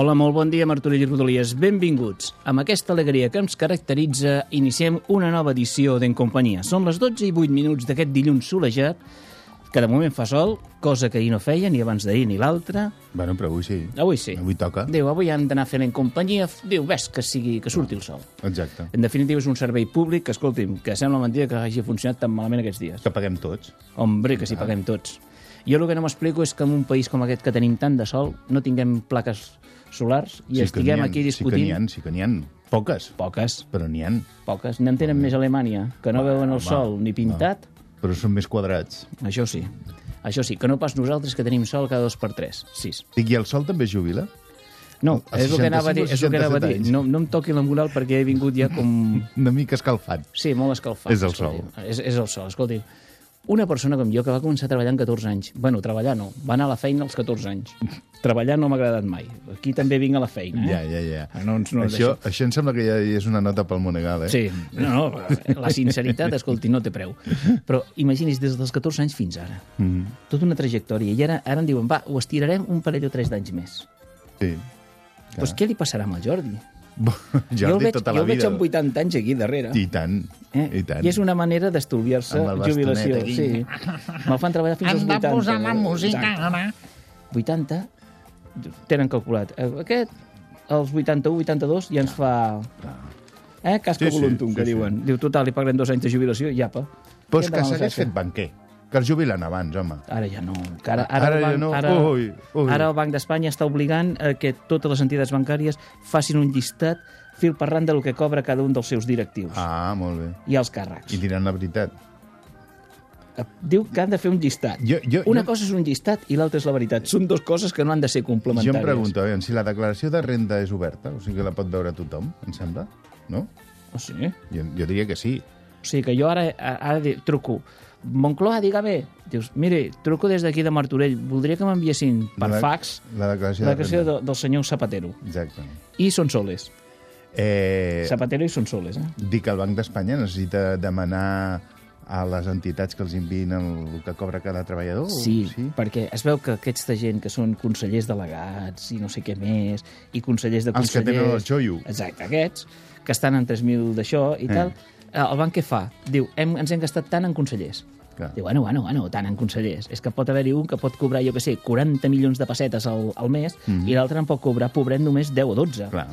Hola, molt bon dia, Martorell i Rodalies. Benvinguts. Amb aquesta alegria que ens caracteritza, iniciem una nova edició d'En Companyia. Són les 12 i 8 minuts d'aquest dilluns solejat, que de moment fa sol, cosa que ahir no feia, ni abans d'ahir ni l'altre. Bueno, però avui sí. Avui sí. Avui toca. Diu, avui han d'anar fent en companyia. Diu, ves que, sigui, que surti el sol. Exacte. En definitiva, és un servei públic que, escolti'm, que sembla mentida que hagi funcionat tan malament aquests dies. Que paguem tots. Hombre, que si paguem tots. Jo el que no m'explico és que en un país com aquest que tenim tant de sol no tinguem plaques solars i que estiguem ha, aquí Sí que discutint... n'hi ha, sí que n'hi ha. Poques, Poques, però n'hi ha. poques. N'en tenen més a Alemanya, que no veuen el home, sol ni pintat. Però són més quadrats. Això sí. Això sí, que no pas nosaltres que tenim sol cada dos per tres. Sis. Dic, i el sol també es jubila? No, A és el que anava a dir. 65 o És el que anava a 67 dir. No, no em toqui la moral perquè he vingut ja com... Una mica escalfat. Sí, molt escalfat. És el sol. escolti. És, és el sol, escolti. Una persona com jo que va començar a treballar amb 14 anys. Bueno, treballar no. Va anar a la feina als 14 anys. Treballar no m'ha agradat mai. Aquí també vinc a la feina, eh? Ja, ja, ja. No, ens- no això, això em sembla que ja és una nota pel Monegal, eh? Sí, no, no, la sinceritat, escolti, no té preu. Però imagini's, des dels 14 anys fins ara, mm Mhm. -hmm. tota una trajectòria. I ara, ara em diuen, va, ho estirarem un parell o tres d'anys més. Sí. Doncs què li passarà amb el Jordi? Jordi, jo el veig, tota jo la el veig vida. amb 80 anys aquí darrere. I tant, Eh? i tant. I és una manera d'estalviar-se bastonet jubilació. aquí. Sí. Me'l fan treballar fins als 80. Exacte. ara. 80 tenen calculat. Eh, Aquest, als 81, 82, ja ens fa... Eh? Casca Sí, sí, voluntum, que sí, sí. diuen. Diu, total, li pagarem dos anys de jubilació i apa. Però és que s'hagués fet banquer. Que es jubilen abans, home. Ara ja no. Que ara, ara, Ara el ja banc, no. Ara, Ui, ui. ara el Banc d'Espanya està obligant a que totes les entitats bancàries facin un llistat fil per ran del que cobra cada un dels seus directius Ah, molt bé. i els càrrecs. I diran la veritat. Diu que han de fer un llistat. Jo- jo- Una jo- cosa és un llistat i l'altra és la veritat. Són dues coses que no han de ser Jo complementàries. em pregunto, eh, si la declaració de renda és oberta, o sigui que la pot veure tothom, em sembla, no? Oh, sí? Jo, jo diria que sí. O sigui que jo ara, ara truco. Moncloa, dígame. Dius, mire, truco des d'aquí de Martorell. Voldria que m'enviessin per La- fax La declaració, la de declaració renda. de, del senyor Zapatero. Exacte. I són soles. Eh, Zapatero i són soles, eh? dic que el Banc d'Espanya necessita demanar a les entitats que els enviïn el, el que cobra cada treballador? o- Sí, sí? perquè es veu que aquesta gent que són consellers delegats i no sé què més, i consellers de Els que consellers... tenen el xollo. Exacte, aquests, que estan en 3.000 d'això i Eh. tal, eh, el banc què fa? Diu, hem, ens hem gastat tant en consellers. Clar. Diu, bueno, bueno, bueno, tant en consellers. És que pot haver-hi un que pot cobrar, jo què sé, 40 milions de pessetes al, al mes i l'altre en pot cobrar, pobret, només 10 o 12. Mhm. Clar,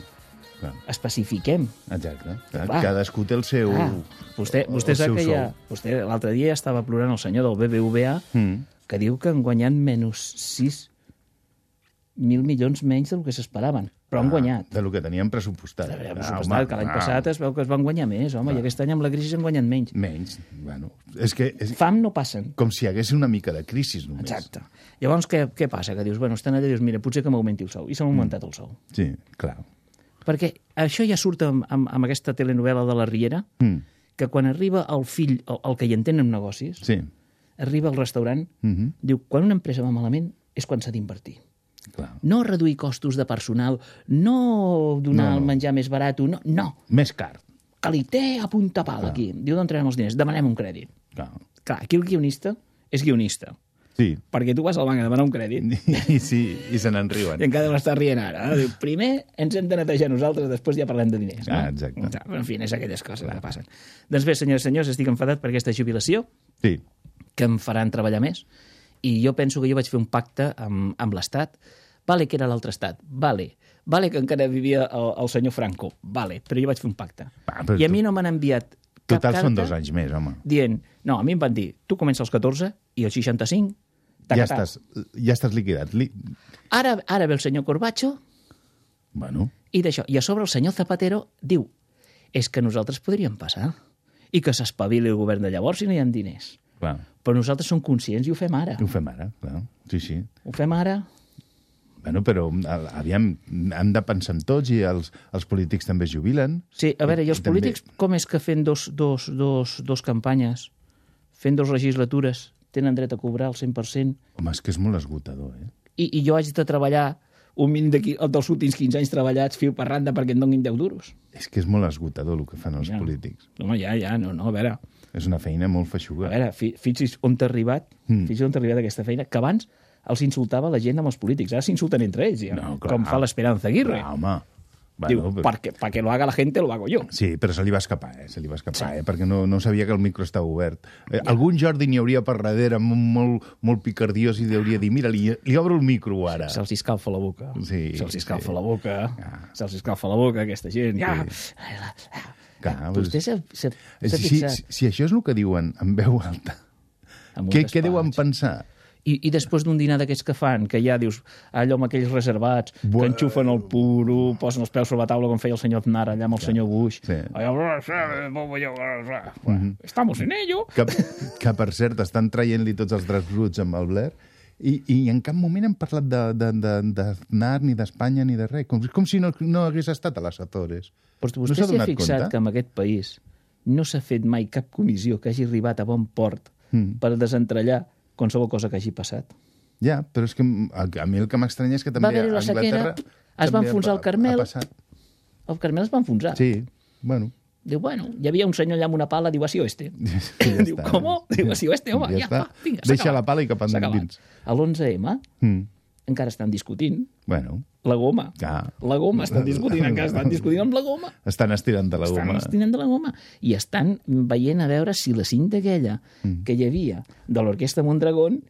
clar. Especifiquem. Exacte. Clar. Cadascú té el seu... Ah, vostè, vostè el sap seu que ja... Vostè l'altre dia estava plorant el senyor del BBVA Mm. que diu que han guanyat menys 6 mil milions menys del que s'esperaven, però han guanyat. De lo que teníem pressupostat. Ah, Ah, pressupostat, home, que l'any ah, passat es veu que es van guanyar més, home, i aquest any amb la crisi han guanyat menys. Menys, bueno. És que és Fam no passen. com si hi hagués una mica de crisi només. Exacte. Llavors, què, què passa? Que dius, bueno, estan allà i dius, mira, potser que m'augmenti el sou. I s'ha Mm. augmentat el sou. Sí, clar. Perquè això ja surt amb, amb, amb aquesta telenovela de la Riera, Mm. que quan arriba el fill, el, el que hi entén en negocis, Sí, arriba al restaurant, Mhm. diu, quan una empresa va malament és quan s'ha d'invertir. clar. No reduir costos de personal, no donar No, no. el menjar més barat, no, no, Més car. que li té a punta pal aquí. Diu d'on traiem els diners? Demanem un crèdit. Clar. Clar, aquí el guionista és guionista, Sí. perquè tu vas al banc a demanar un crèdit I, sí, i se n'enriuen. i encara l'està rient ara. eh? Diu, primer ens hem de netejar nosaltres, després ja parlem de diners. No? Ah, exacte. En fi, és aquelles coses que passen. Doncs bé, senyors i senyors, estic enfadat per aquesta jubilació, Sí. que em faran treballar més, i jo penso que jo vaig fer un pacte amb, amb l'Estat, vale que era l'altre estat, vale, vale que encara vivia el, el senyor Franco, vale, però jo vaig fer un pacte. Va, I a tu- mi no m'han enviat cap Total carta són dos anys més, home. dient, no, a mi em van dir, tu comences als 14 i als 65, Ja estàs, ja estàs liquidat. Li... Ara, ara ve el senyor Corbacho Bueno, i d'això. I a sobre el senyor Zapatero diu, és que nosaltres podríem passar i que s'espavili el govern de llavors si no hi ha diners. Clar. Però nosaltres som conscients i ho fem ara. Ho fem ara, clar. Sí, sí. Ho fem ara. Bueno, però aviam, hem de pensar en tots i els, els polítics també es jubilen. Sí, a veure, i els I també- polítics com és que fent dos, dos, dos, dos campanyes, fent dos legislatures, tenen dret a cobrar el 100%? Home, és que és molt esgotador, eh? I, i jo haig de treballar un mínim d'aquí, dels últims 15 anys treballats fil per randa perquè em donin 10 duros. És que és molt esgotador el que fan els Ja. polítics. Home, ja, ja, no, no, a veure, És una feina molt a feixuga. veure, fi, fixi's on t'ha arribat, mm. fixi's on t'ha arribat aquesta feina, que abans els insultava la gent amb els polítics, ara s'insulten entre ells, ja, No, clar. com fa l'Esperanza Aguirre. Clar, home. Diu, Bueno, però- perquè, perquè lo haga la gente, lo hago yo. Sí, però se li va escapar, eh? Se li va escapar, eh? Perquè no, no sabia que el micro estava obert. Eh, algun Jordi n'hi hauria per darrere, molt, molt, picardiós, i hauria dir, mira, li, li obro el micro ara. Se'ls escalfa la boca. Sí, Se'ls escalfa sí. la boca. Ah. Se'ls escalfa la boca, aquesta gent. Ja. Clar, Vostè s'ha Eh, s'ha si, si, fixat si això és el que diuen en veu alta, què, què deuen pensar? I, I després d'un dinar d'aquests que fan, que ja dius, allò amb aquells reservats, que Bueno. enxufen el puro, posen els peus sobre la taula com feia el senyor Aznar allà amb el senyor Bush. Sí. Allò, bueno, estamos en ello. Que, que per cert, estan traient-li tots els draps bruts amb el Blair i, i en cap moment hem parlat d'Aznar, de, de, d'Aznar, ni d'Espanya, ni de res. Com, com si no, no hagués estat a les Açores. Però No vostè s'ha s'ha fixat compte? que en aquest país no s'ha fet mai cap comissió que hagi arribat a bon port Mm. per desentrellar qualsevol cosa que hagi passat. Ja, però és que a, a mi el que m'estranya és que també Va haver-hi la a Anglaterra... sequera, es va enfonsar el Carmel. Ha passat. El Carmel es va enfonsar. Sí, bueno... Diu, bueno, hi havia un senyor allà amb una pala, diu, así oeste. Ja diu, està. com? Diu, así oeste, home, ja, Ja està. va, vinga, s'ha Deixa la pala i cap endins. A l'11M Mm. Encara estan discutint Bueno, la goma. Clar. La goma, estan discutint, encara estan discutint amb la goma. estan estirant de la Estan goma. estirant de la goma i estan veient a veure si la cinta aquella que hi havia de l'orquestra Mondragón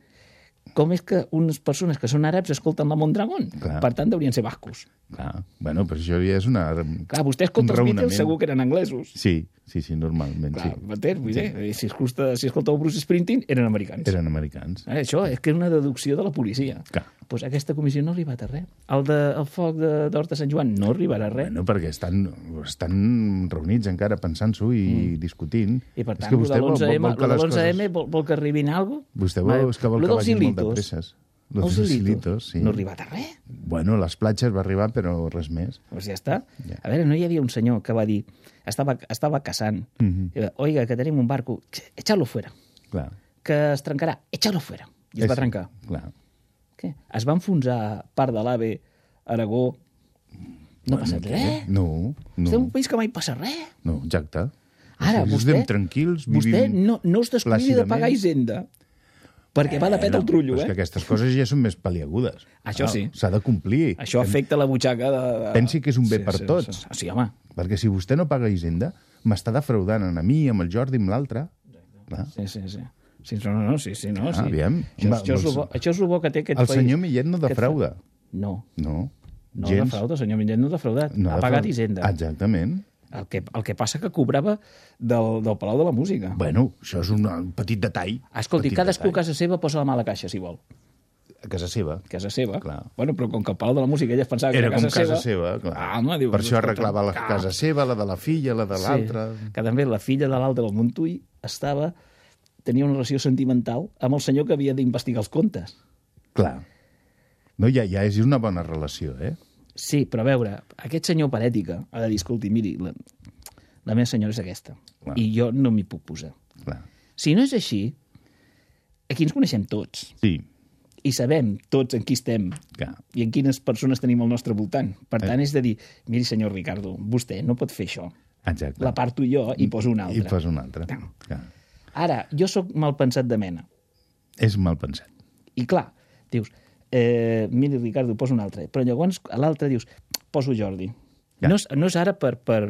com és que unes persones que són àrabs escolten la Mondragón. Clar. Per tant, haurien ser bascos. Clar. Bueno, però això ja és una... Clar, vostè escolta els. Beatles, segur que eren anglesos. Sí, sí, sí, normalment, Clar, sí. m'entens? Vull dir, si, escolta, si escolteu Bruce Springsteen, eren americans. Eren americans. Eh, això és que és una deducció de la policia. Clar. Pues aquesta comissió no ha arribat a res. El, de, el foc de- d'Horta Sant Joan no arribarà a res. Bueno, perquè estan, estan reunits encara pensant-s'ho i mm. discutint. I per És tant, que el de vostè vol, vol, l'11M, vol que el de les l'11M coses... vol, vol que arribin a alguna cosa? Vostè vol, és que vol que vagin de presses. Lo Els dels hilitos. hilitos, sí. No ha arribat a res. Bueno, les platges va arribar, però res més. Pues ja està. Ja. A veure, no hi havia un senyor que va dir... Estava, estava caçant. Mhm. I va, Oiga, que tenim un barco. Echalo fuera. Clar. Que es trencarà. Echalo fuera. I es va És- trencar. Clar. Què? Es va enfonsar part de l'AVE, Aragó... No ha passat res. No, no. Estem un país que mai passa res. No, exacte. Ara, vostè, estem tranquils, vostè vivim no, no es descuidi de pagar Hisenda, perquè va de pet el trullo, però és eh? que aquestes coses ja són més paliagudes. Això Clar, sí. S'ha de complir. Això afecta la butxaca de... de... Pensi que és un bé per sí, tots. Sí, sí, home. Perquè si vostè no paga Hisenda, m'està defraudant a mi, amb el Jordi, amb l'altre. Sí, sí, sí. Sí, no, no, sí, sí, no, Ah, sí. aviam. Això, Va, això, és el bo, doncs- això és el bo que té aquest El país. senyor Millet no defrauda. fa- No, No. no defrauda, el senyor Millet no ha defraudat. No ha defrauda. pagat Hisenda. Exactament. El que, el que passa que cobrava del, del Palau de la Música. Bueno, això és un petit detall. Escolti, petit cadascú a casa seva posa la mà a la caixa, si vol. A casa seva. Casa seva. Clar. Bueno, però com que el Palau de la Música ella es pensava que Era era com casa, casa seva, clar. Ah, home, diu, per això arreglava la casa seva, la de la filla, la de l'altra... Sí, que també la filla de l'altre del Montull estava tenia una relació sentimental amb el senyor que havia d'investigar els contes. Clar. No, ja, ja és una bona relació, eh? Sí, però a veure, aquest senyor parètica ha de dir, escolti, miri, la, la meva senyora és aquesta, Clar. i jo no m'hi puc posar. Clar. Si no és així, aquí ens coneixem tots, Sí, i sabem tots en qui estem clar. i en quines persones tenim al nostre voltant. Per Eh. tant, és de dir, miri, senyor Ricardo, vostè no pot fer això. Exacte. La parto jo i poso una I altra. posa una altra. Clar. Clar. Ara, jo sóc mal pensat de mena. És mal pensat. I clar, dius, eh, miri, Ricardo, poso un altre. Però llavors a l'altre dius, poso Jordi. Ja. No, és, no és ara per, per,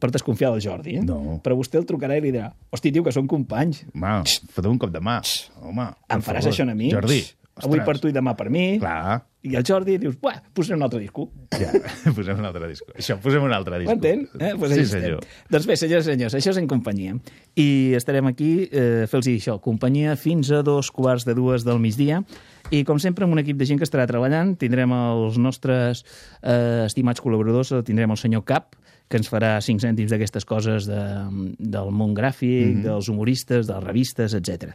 per desconfiar del Jordi, eh? No. Però vostè el trucarà i li dirà, hosti, tio, que són companys. Home, foteu un cop de mà. Home, Em faràs favor. això a mi? Jordi, Avui per tu i demà per mi. Clar. I el Jordi dius, buah, posaré un altre disco. Ja, posem un altre disco. Això, posem un altre disco. M'entén? Eh? Pues sí, allà estem. senyor. Doncs bé, senyors i senyors, això és en companyia. I estarem aquí eh, fer-los això, companyia fins a dos quarts de dues del migdia. I, com sempre, amb un equip de gent que estarà treballant, tindrem els nostres eh, estimats col·laboradors, tindrem el senyor Cap, que ens farà cinc cèntims d'aquestes coses de, del món gràfic, mm -hmm. dels humoristes, de les revistes, etc.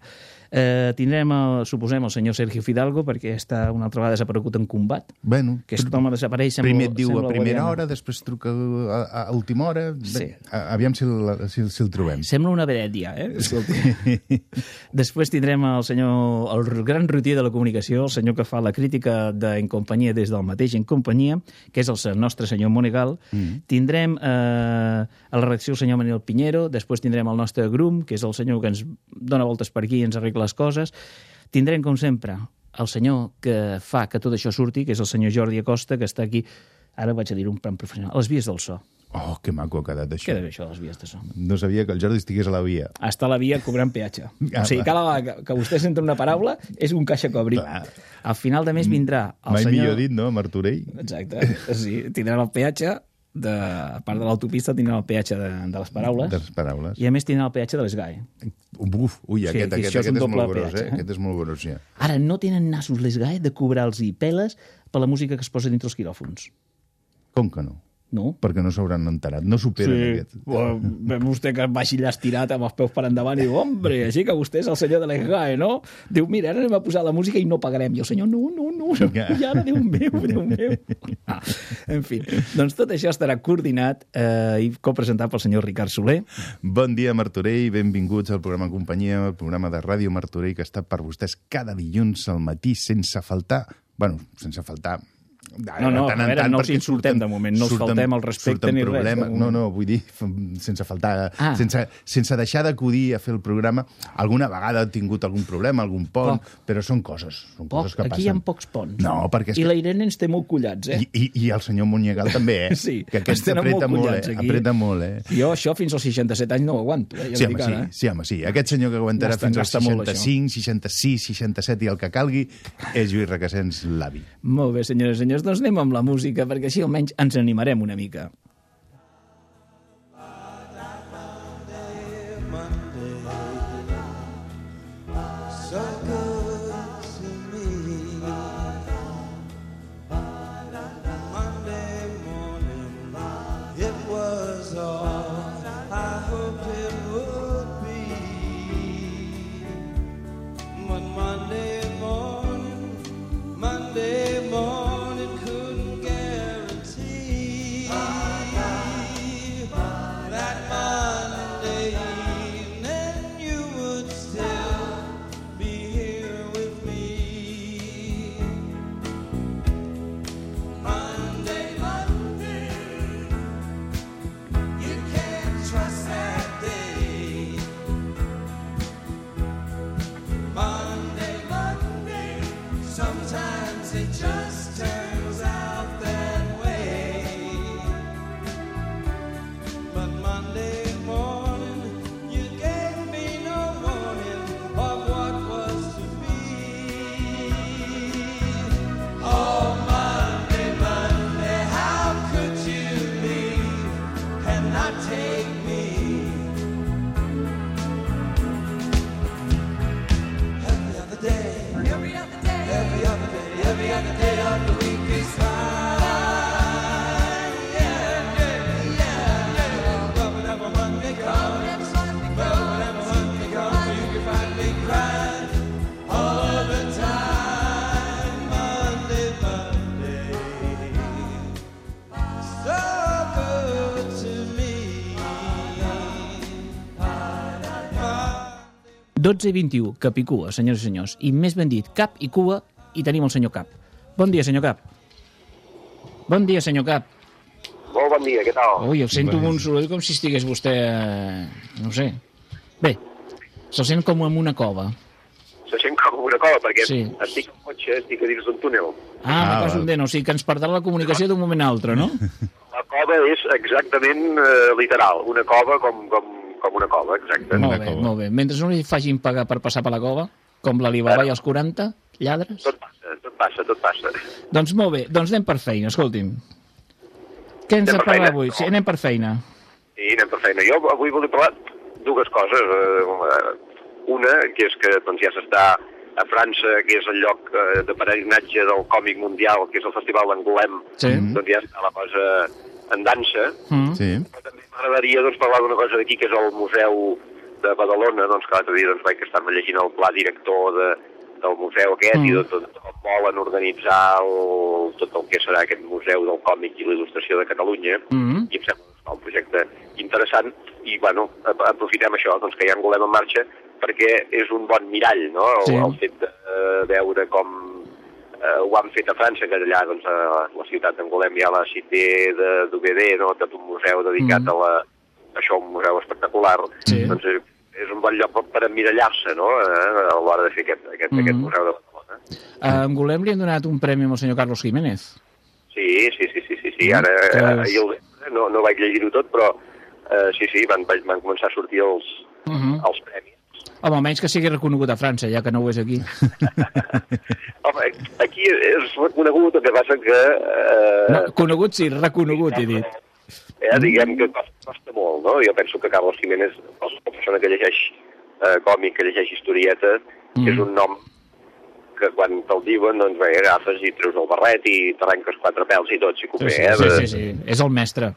Eh, tindrem, el, suposem, el senyor Sergio Fidalgo, perquè està una altra vegada desaparegut en combat. Bueno, Aquest home desapareix, sembla, primer et diu a primera hora, després truca a, a última hora. Bé, Sí. a- aviam si el, si, si el trobem. Sembla una vedet ja, eh? Escolti. Després tindrem el senyor, el gran rutier de la comunicació, el senyor que fa la crítica de En Companyia des del mateix En Companyia, que és el nostre senyor Monegal. Mm. Tindrem eh, a la redacció el senyor Manuel Pinheiro, després tindrem el nostre Grum, que és el senyor que ens dona voltes per aquí i ens arregla les coses. Tindrem, com sempre, el senyor que fa que tot això surti, que és el senyor Jordi Acosta, que està aquí, ara vaig a dir un plan professional, a les vies del so. Oh, que maco ha quedat això. Què deu això, les vies de so? No sabia que el Jordi estigués a la via. està a la via cobrant peatge. Ah, o sigui, cada vegada que, que vostè senta una paraula és un caixa cobri. Clar. Al final de mes vindrà el Mai senyor... millor dit, no, Martorell? Exacte. Sí, tindran el peatge, de, a part de l'autopista, tindran el peatge de, de les paraules. De les paraules. I a més tindran el peatge de l'ESGAE. Uf, ui, Sí, aquest, que aquest, això és aquest un és molt gros, peatge, eh? eh? Aquest és molt gros, ja. Ara, no tenen nassos l'ESGAE de cobrar-los i peles per la música que es posa dintre els quiròfons. Com que no? No? Perquè no s'hauran enterat, no superen aquest. Bueno, vostè que vagi allà estirat amb els peus per endavant i diu, hombre, així que vostè és el senyor de l'ESGAE, no? Diu, mira, ara anem a posar la música i no pagarem. I el senyor, no, no, no, no. i ara, Déu meu, Déu meu. Ah, en fi, doncs tot això estarà coordinat eh, i copresentat pel senyor Ricard Soler. Bon dia, Martorell, benvinguts al programa Companyia, el programa de Ràdio Martorell que està per vostès cada dilluns al matí sense faltar, bueno, sense faltar, No, no, tant a veure, tant, no els insultem de moment, no els faltem al respecte surten ni res, No, no, vull dir, sense faltar, Ah. sense, sense deixar d'acudir a fer el programa. Alguna vegada ha tingut algun problema, algun pont, Poc. però són coses, són Poc, coses que aquí hi ha passen. pocs ponts. No, perquè I la Irene ens té molt collats, eh? I, i, I el senyor Monyegal també, eh? Sí, que aquest apreta molt molt, eh? aquí. Apreta molt, eh? Jo això fins als 67 anys no ho aguanto, eh? Ja Sí, ho home, sí, ara, eh? sí, home, sí. Aquest senyor que aguantarà fins als gasta molt, 65, 66, 67 i el que calgui és Lluís Requesens, l'avi. Molt bé, senyores i senyors, doncs anem amb la música, perquè així almenys ens animarem una mica. 12 i 21, cap i cua, senyors i senyors. I més ben dit, cap i cua, i tenim el senyor Cap. Bon dia, senyor Cap. Bon dia, senyor Cap. Molt bon dia, què tal? Ui, el sento amb un soroll com si estigués vostè... eh, no sé. Bé, se'l sent com en una cova. Se sent com una cova, perquè Sí. estic al cotxe, estic a dins d'un túnel. Ah, Ah, un dent, o sigui que ens perdrà la comunicació d'un moment a altre, no? La cova és exactament eh, literal, una cova com, com, com una cova, exacte. Molt bé, cova. molt bé. Mentre no li facin pagar per passar per la cova, com l'Alibaba i els 40 lladres. Tot passa, tot passa, tot passa. Doncs molt bé, doncs anem per feina, escolti'm. Què ens Anem ha per parlat feina? avui? Sí, anem per feina. I anem per feina. Jo avui volia parlar dues coses. Eh, una, que és que doncs, ja s'està a França, que és el lloc eh, de peregrinatge del còmic mundial, que és el Festival d'Angolem, Sí. doncs ja està la cosa en dansa, Mm. Sí. però també m'agradaria doncs, parlar d'una cosa d'aquí, que és el Museu de Badalona, doncs, que l'altre dia doncs, vaig estar llegint el pla director de, del museu aquest Mm. i de tot, com volen organitzar el, tot el que serà aquest museu del còmic i l'il·lustració de Catalunya, Mm. i em sembla doncs, un projecte interessant, i bueno, ap- aprofitem això, doncs, que ja en volem en marxa, perquè és un bon mirall, no?, el, Sí. el fet de eh, veure com eh, ho han fet a França, que allà doncs, a la ciutat d'Angolem hi ha la Cité de d'UBD, no? tot un museu dedicat Mm. a la, això, un museu espectacular. Sí. Doncs és, és un bon lloc per, emmirallar-se no? eh, a l'hora de fer aquest, aquest, Mm. aquest museu de Barcelona. A Angolem li han donat un premi el senyor Carlos Jiménez. Sí, sí, sí, sí, sí, sí. Mm, ara eh, ahir al vespre no, no vaig llegir-ho tot, però eh, sí, sí, van, van començar a sortir els, Uh -huh. els premis. Home, almenys que sigui reconegut a França, ja que no ho és aquí. Home, aquí és reconegut, el que passa que... Eh, No, conegut sí, reconegut, he dit. eh, diguem que costa, costa molt, no? Jo penso que Carlos Jiménez, la persona que llegeix eh, còmic, que llegeix historieta, Mm. és un nom que quan te'l diuen, doncs bé, agafes i treus el barret i t'arrenques quatre pèls i tot, si Sí, convé, sí, eh? sí, sí, sí. És el mestre.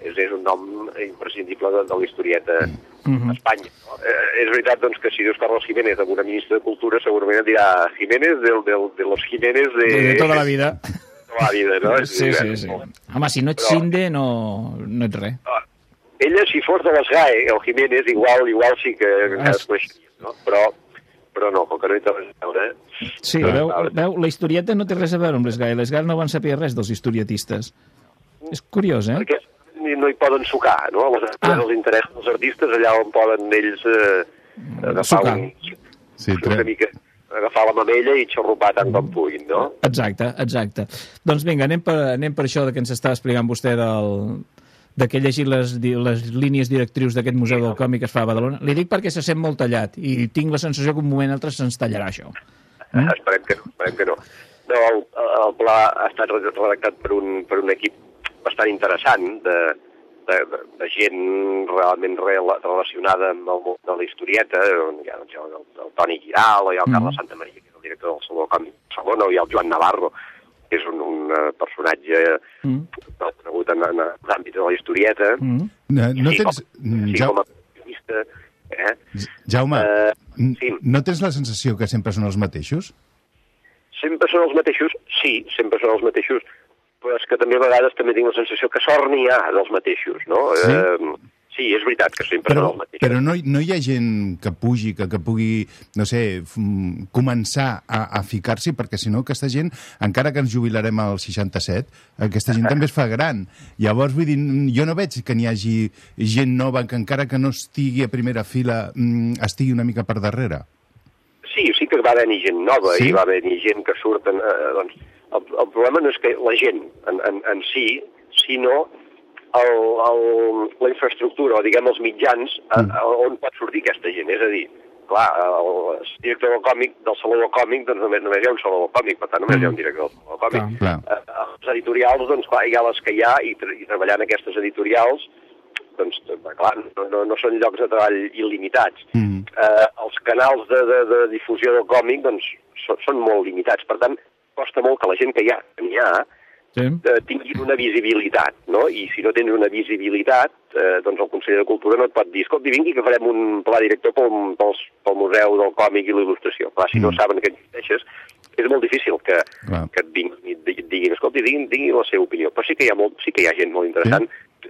És, és un nom imprescindible de, de la historieta Mhm. a Espanya. No? Eh, és veritat, doncs, que si dius Carlos Jiménez amb una ministra de Cultura, segurament et dirà Jiménez del, del, de los Jiménez de... De tota la vida. de la vida, no? Sí, sí, sí. Home, si no ets Però- Sinde, no, no ets res. Ah, Ella, si fos de les GAE, el Jiménez, igual igual sí que encara es no? Però, però no, com que no hi té res a veure... Sí, Clar. veu, veu, la historieta no té res a veure amb les GAE. Les GAE no van saber res dels historietistes. És curiós, eh? Perquè ni- no hi poden sucar, no? Les, Ah. els interessos dels artistes, allà on poden ells eh, agafar Sucar. un, Sí, una tre... mica, agafar la mamella i xarrupar tant com puguin, no? Exacte, exacte. Doncs vinga, anem per, anem per això de que ens està explicant vostè del, de que llegir les, di- les línies directrius d'aquest Museu del Còmic que es fa a Badalona. Li dic perquè se sent molt tallat i tinc la sensació que un moment o altre se'ns tallarà això. Mm? Esperem que no, esperem que no. No, el, el pla ha estat redactat per un, per un equip bastant interessant de, de, de, de gent realment rela, relacionada amb el món de la historieta. on Hi ha, doncs, ha el, el Toni Giral, hi ha el Carles Santa Maria, que és el director del Saló Còmic de Barcelona, hi ha el Joan Navarro, que és un, un eh, personatge Mm. molt conegut en, en l'àmbit de la historieta. Mm. No, no Sí, tens... com, sí, Ja... com a periodista. Eh? Jaume, n- sí. no tens la sensació que sempre són els mateixos? Sempre són els mateixos? Sí, sempre són els mateixos, però és que també a vegades també tinc la sensació que sort n'hi ha dels mateixos, no? Sí? Eh, sí, és veritat que sempre Però, són els mateixos. però no, no hi ha gent que pugi, que, que pugui, no sé, començar a, a ficar-s'hi, perquè si no aquesta gent, encara que ens jubilarem al 67, aquesta gent també es fa gran. Llavors, vull dir, jo no veig que n'hi hagi gent nova que encara que no estigui a primera fila estigui una mica per darrere. Sí, sí que va haver-hi gent nova Sí? i va haver-hi gent que surten... Eh, doncs, el, el problema no és que la gent en, en, en si, sinó el, el, la infraestructura, o diguem els mitjans, mm. a, a, on pot sortir aquesta gent. És a dir, clar, el director del còmic, del Saló del Còmic, doncs només, només hi ha un Saló del Còmic, per tant només mm. hi ha un director del Saló del Còmic. Clar. Eh, els editorials, doncs clar, hi ha les que hi ha, i, i treballant aquestes editorials, doncs, clar, no, no, no són llocs de treball il·limitats. Mm. Eh, els canals de, de, de difusió del còmic, doncs, són, són molt limitats. Per tant, costa molt que la gent que hi ha, que n'hi ha, Sí? eh, tinguin una visibilitat, no? I si no tens una visibilitat, eh, doncs el conseller de Cultura no et pot dir escolti, vingui que farem un pla director pel, pel, pel Museu del Còmic i la Il·lustració. Clar, si no Mm. saben que existeixes, és molt difícil que, Clar. que et vinguin diguin, escolti, diguin, diguin la seva opinió. Però sí que hi ha, molt, sí que hi ha gent molt interessant,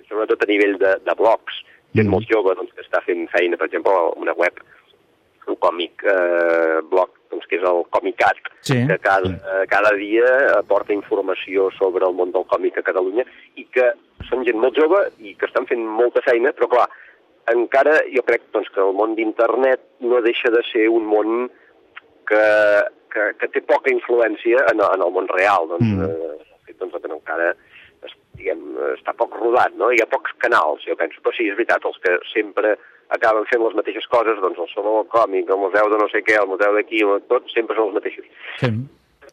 sobretot a nivell de, de blogs, gent Mm. molt jove doncs, que està fent feina, per exemple, una web, un còmic eh, blog, doncs, que és el Comicat, Sí. que cada, eh, cada dia aporta informació sobre el món del còmic a Catalunya i que són gent molt jove i que estan fent molta feina, però clar, encara jo crec doncs, que el món d'internet no deixa de ser un món que, que, que té poca influència en, en el món real. Doncs, Mm. eh, el fet, doncs, que encara es, diguem, està poc rodat, no? Hi ha pocs canals, jo penso, però sí, és veritat, els que sempre acaben fent les mateixes coses, doncs el Saló del Còmic, el Museu de no sé què, el Museu d'aquí, tot, sempre són els mateixos. Sí.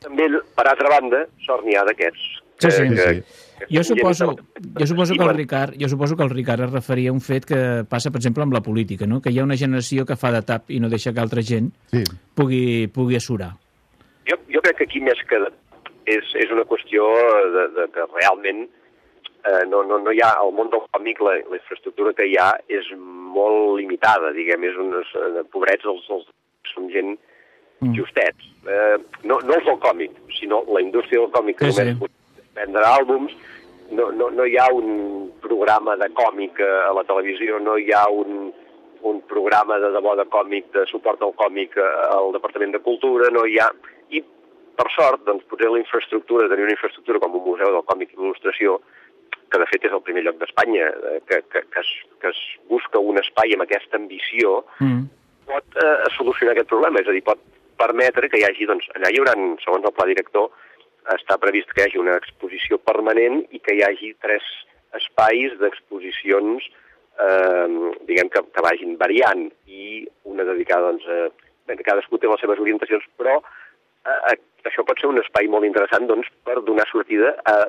També, per altra banda, sort n'hi ha d'aquests. Sí, sí. que- Sí. que Jo suposo, que- jo, suposo que el. Ricard, jo suposo que el Ricard es referia a un fet que passa, per exemple, amb la política, no? que hi ha una generació que fa de tap i no deixa que altra gent Sí. pugui, pugui assurar. Jo, jo crec que aquí més que és, és una qüestió de, de que realment eh, no, no, no hi ha, al món del còmic la, la infraestructura que hi ha és molt limitada, diguem, és uns eh, pobrets, els, els, són gent Mm. justets. Eh, no, no els del còmic, sinó la indústria del còmic, que Sí, només sí. vendre àlbums, no, no, no hi ha un programa de còmic eh, a la televisió, no hi ha un, un programa de debò de còmic, de suport al còmic eh, al Departament de Cultura, no hi ha... I, per sort, doncs, potser la infraestructura, tenir una infraestructura com un museu del còmic i l'il·lustració, que de fet és el primer lloc d'Espanya, eh, que, que, que, es, que es busca un espai amb aquesta ambició, Mm. pot eh, solucionar aquest problema, és a dir, pot permetre que hi hagi, doncs, allà hi haurà, segons el pla director, està previst que hi hagi una exposició permanent i que hi hagi tres espais d'exposicions, eh, diguem que, que vagin variant, i una dedicada, doncs, a... bé, cadascú té les seves orientacions, però eh, eh, això pot ser un espai molt interessant, doncs, per donar sortida a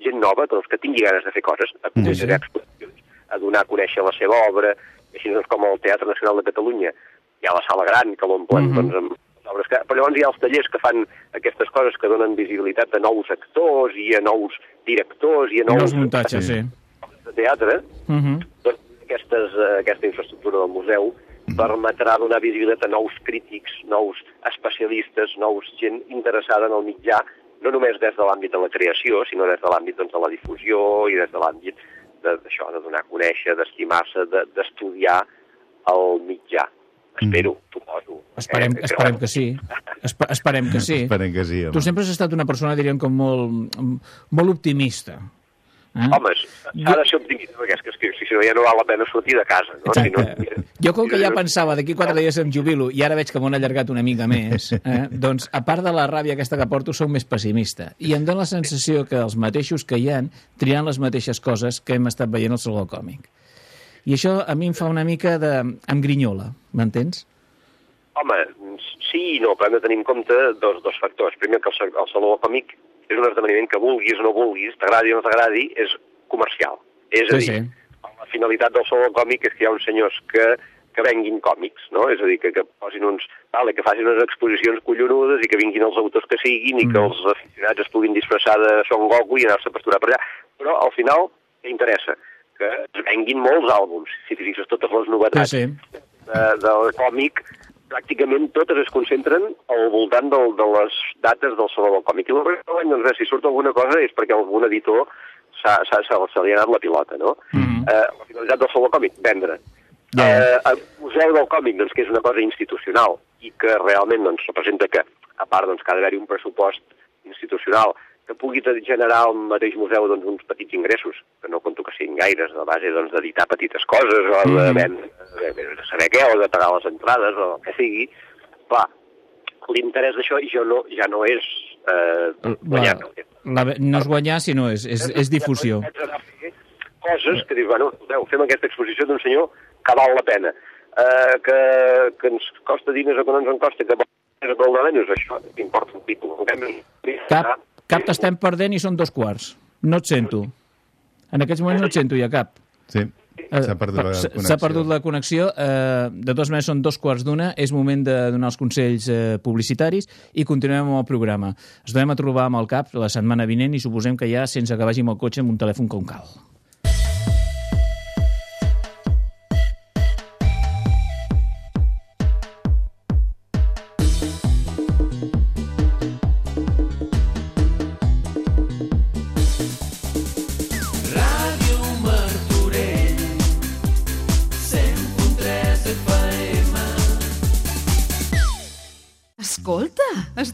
gent nova, doncs, que tingui ganes de fer coses, a poder Sí, sí. exposicions, a donar a conèixer la seva obra, així doncs, com el Teatre Nacional de Catalunya, hi ha la sala gran que l'omplen Mhm. doncs, amb obres que... Però llavors hi ha els tallers que fan aquestes coses que donen visibilitat a nous actors i a nous directors i a nous, Nous muntatges, sí. de teatre. Mm -hmm. Doncs aquestes, eh, aquesta infraestructura del museu permetrà donar visibilitat a nous crítics, nous especialistes, nous gent interessada en el mitjà, no només des de l'àmbit de la creació, sinó des de l'àmbit doncs, de la difusió i des de l'àmbit de- d'això, de, donar a conèixer, d'estimar-se, de- d'estudiar el mitjà. Espero, suposo. Esperem, Eh, esperem que sí. Espe esperem que sí. Esperem que sí, home. Tu sempre has estat una persona, diríem, com molt, molt optimista. Eh? Home, s'ha de ser optimista, perquè és que, si no ja no val la pena sortir de casa. No? Si no. Jo com que ja pensava d'aquí quatre dies em jubilo i ara veig que m'ho han allargat una mica més, eh? doncs a part de la ràbia aquesta que porto, sou més pessimista. I em dóna la sensació que els mateixos que hi han triant les mateixes coses que hem estat veient al Saló Còmic. I això a mi em fa una mica de... em grinyola, m'entens? Home, sí i no, però hem de tenir en compte dos, dos factors. Primer, que el, el Saló Còmic és un esdeveniment que vulguis o no vulguis, t'agradi o no t'agradi, és comercial. És a Sí, dir, sí. la finalitat del Saló Còmic és que hi ha uns senyors que, que venguin còmics, no? És a dir, que, que posin uns... Vale, que facin unes exposicions collonudes i que vinguin els autors que siguin i que Mm. els aficionats es puguin disfressar de Son Goku i anar-se a pasturar per allà. Però, al final, què interessa? Que es venguin molts àlbums, si t'hi fixes totes les Sí, novetats sí. de, del còmic, pràcticament totes es concentren al voltant del, de les dates del Saló del Còmic. I la resta de l'any, doncs si surt alguna cosa és perquè algun editor se, li ha anat la pilota, no? Mhm. eh, la finalitat del Saló del Còmic, vendre. Ja. Eh, el Museu del Còmic, doncs, que és una cosa institucional i que realment doncs, representa que, a part doncs, que ha d'haver-hi un pressupost institucional que pugui generar al mateix museu doncs, uns petits ingressos, que no conto que siguin gaires, a base doncs, d'editar petites coses, o de, Mhm. vendre, de, de saber què, o de pagar les entrades, o el que sigui, clar, l'interès d'això ja no, ja no és eh, La, guanyar. la, no és guanyar, sinó és, és, és difusió. Coses que dius, bueno, escolteu, fem aquesta exposició d'un senyor que val la pena, eh, que, que ens costa diners o que no ens en costa, que val diners o que val menys, això importa un canvi, Cap, cap t'estem perdent i són dos quarts. No et sento. En aquests moments no et sento ja cap. Sí, Eh, s'ha perdut la connexió. S'ha perdut la connexió. Eh, de totes maneres, són dos quarts d'una. És moment de donar els consells eh, publicitaris i continuem amb el programa. Ens tornem a trobar amb el CAP la setmana vinent i suposem que ja sense que vagi amb el cotxe amb un telèfon com cal.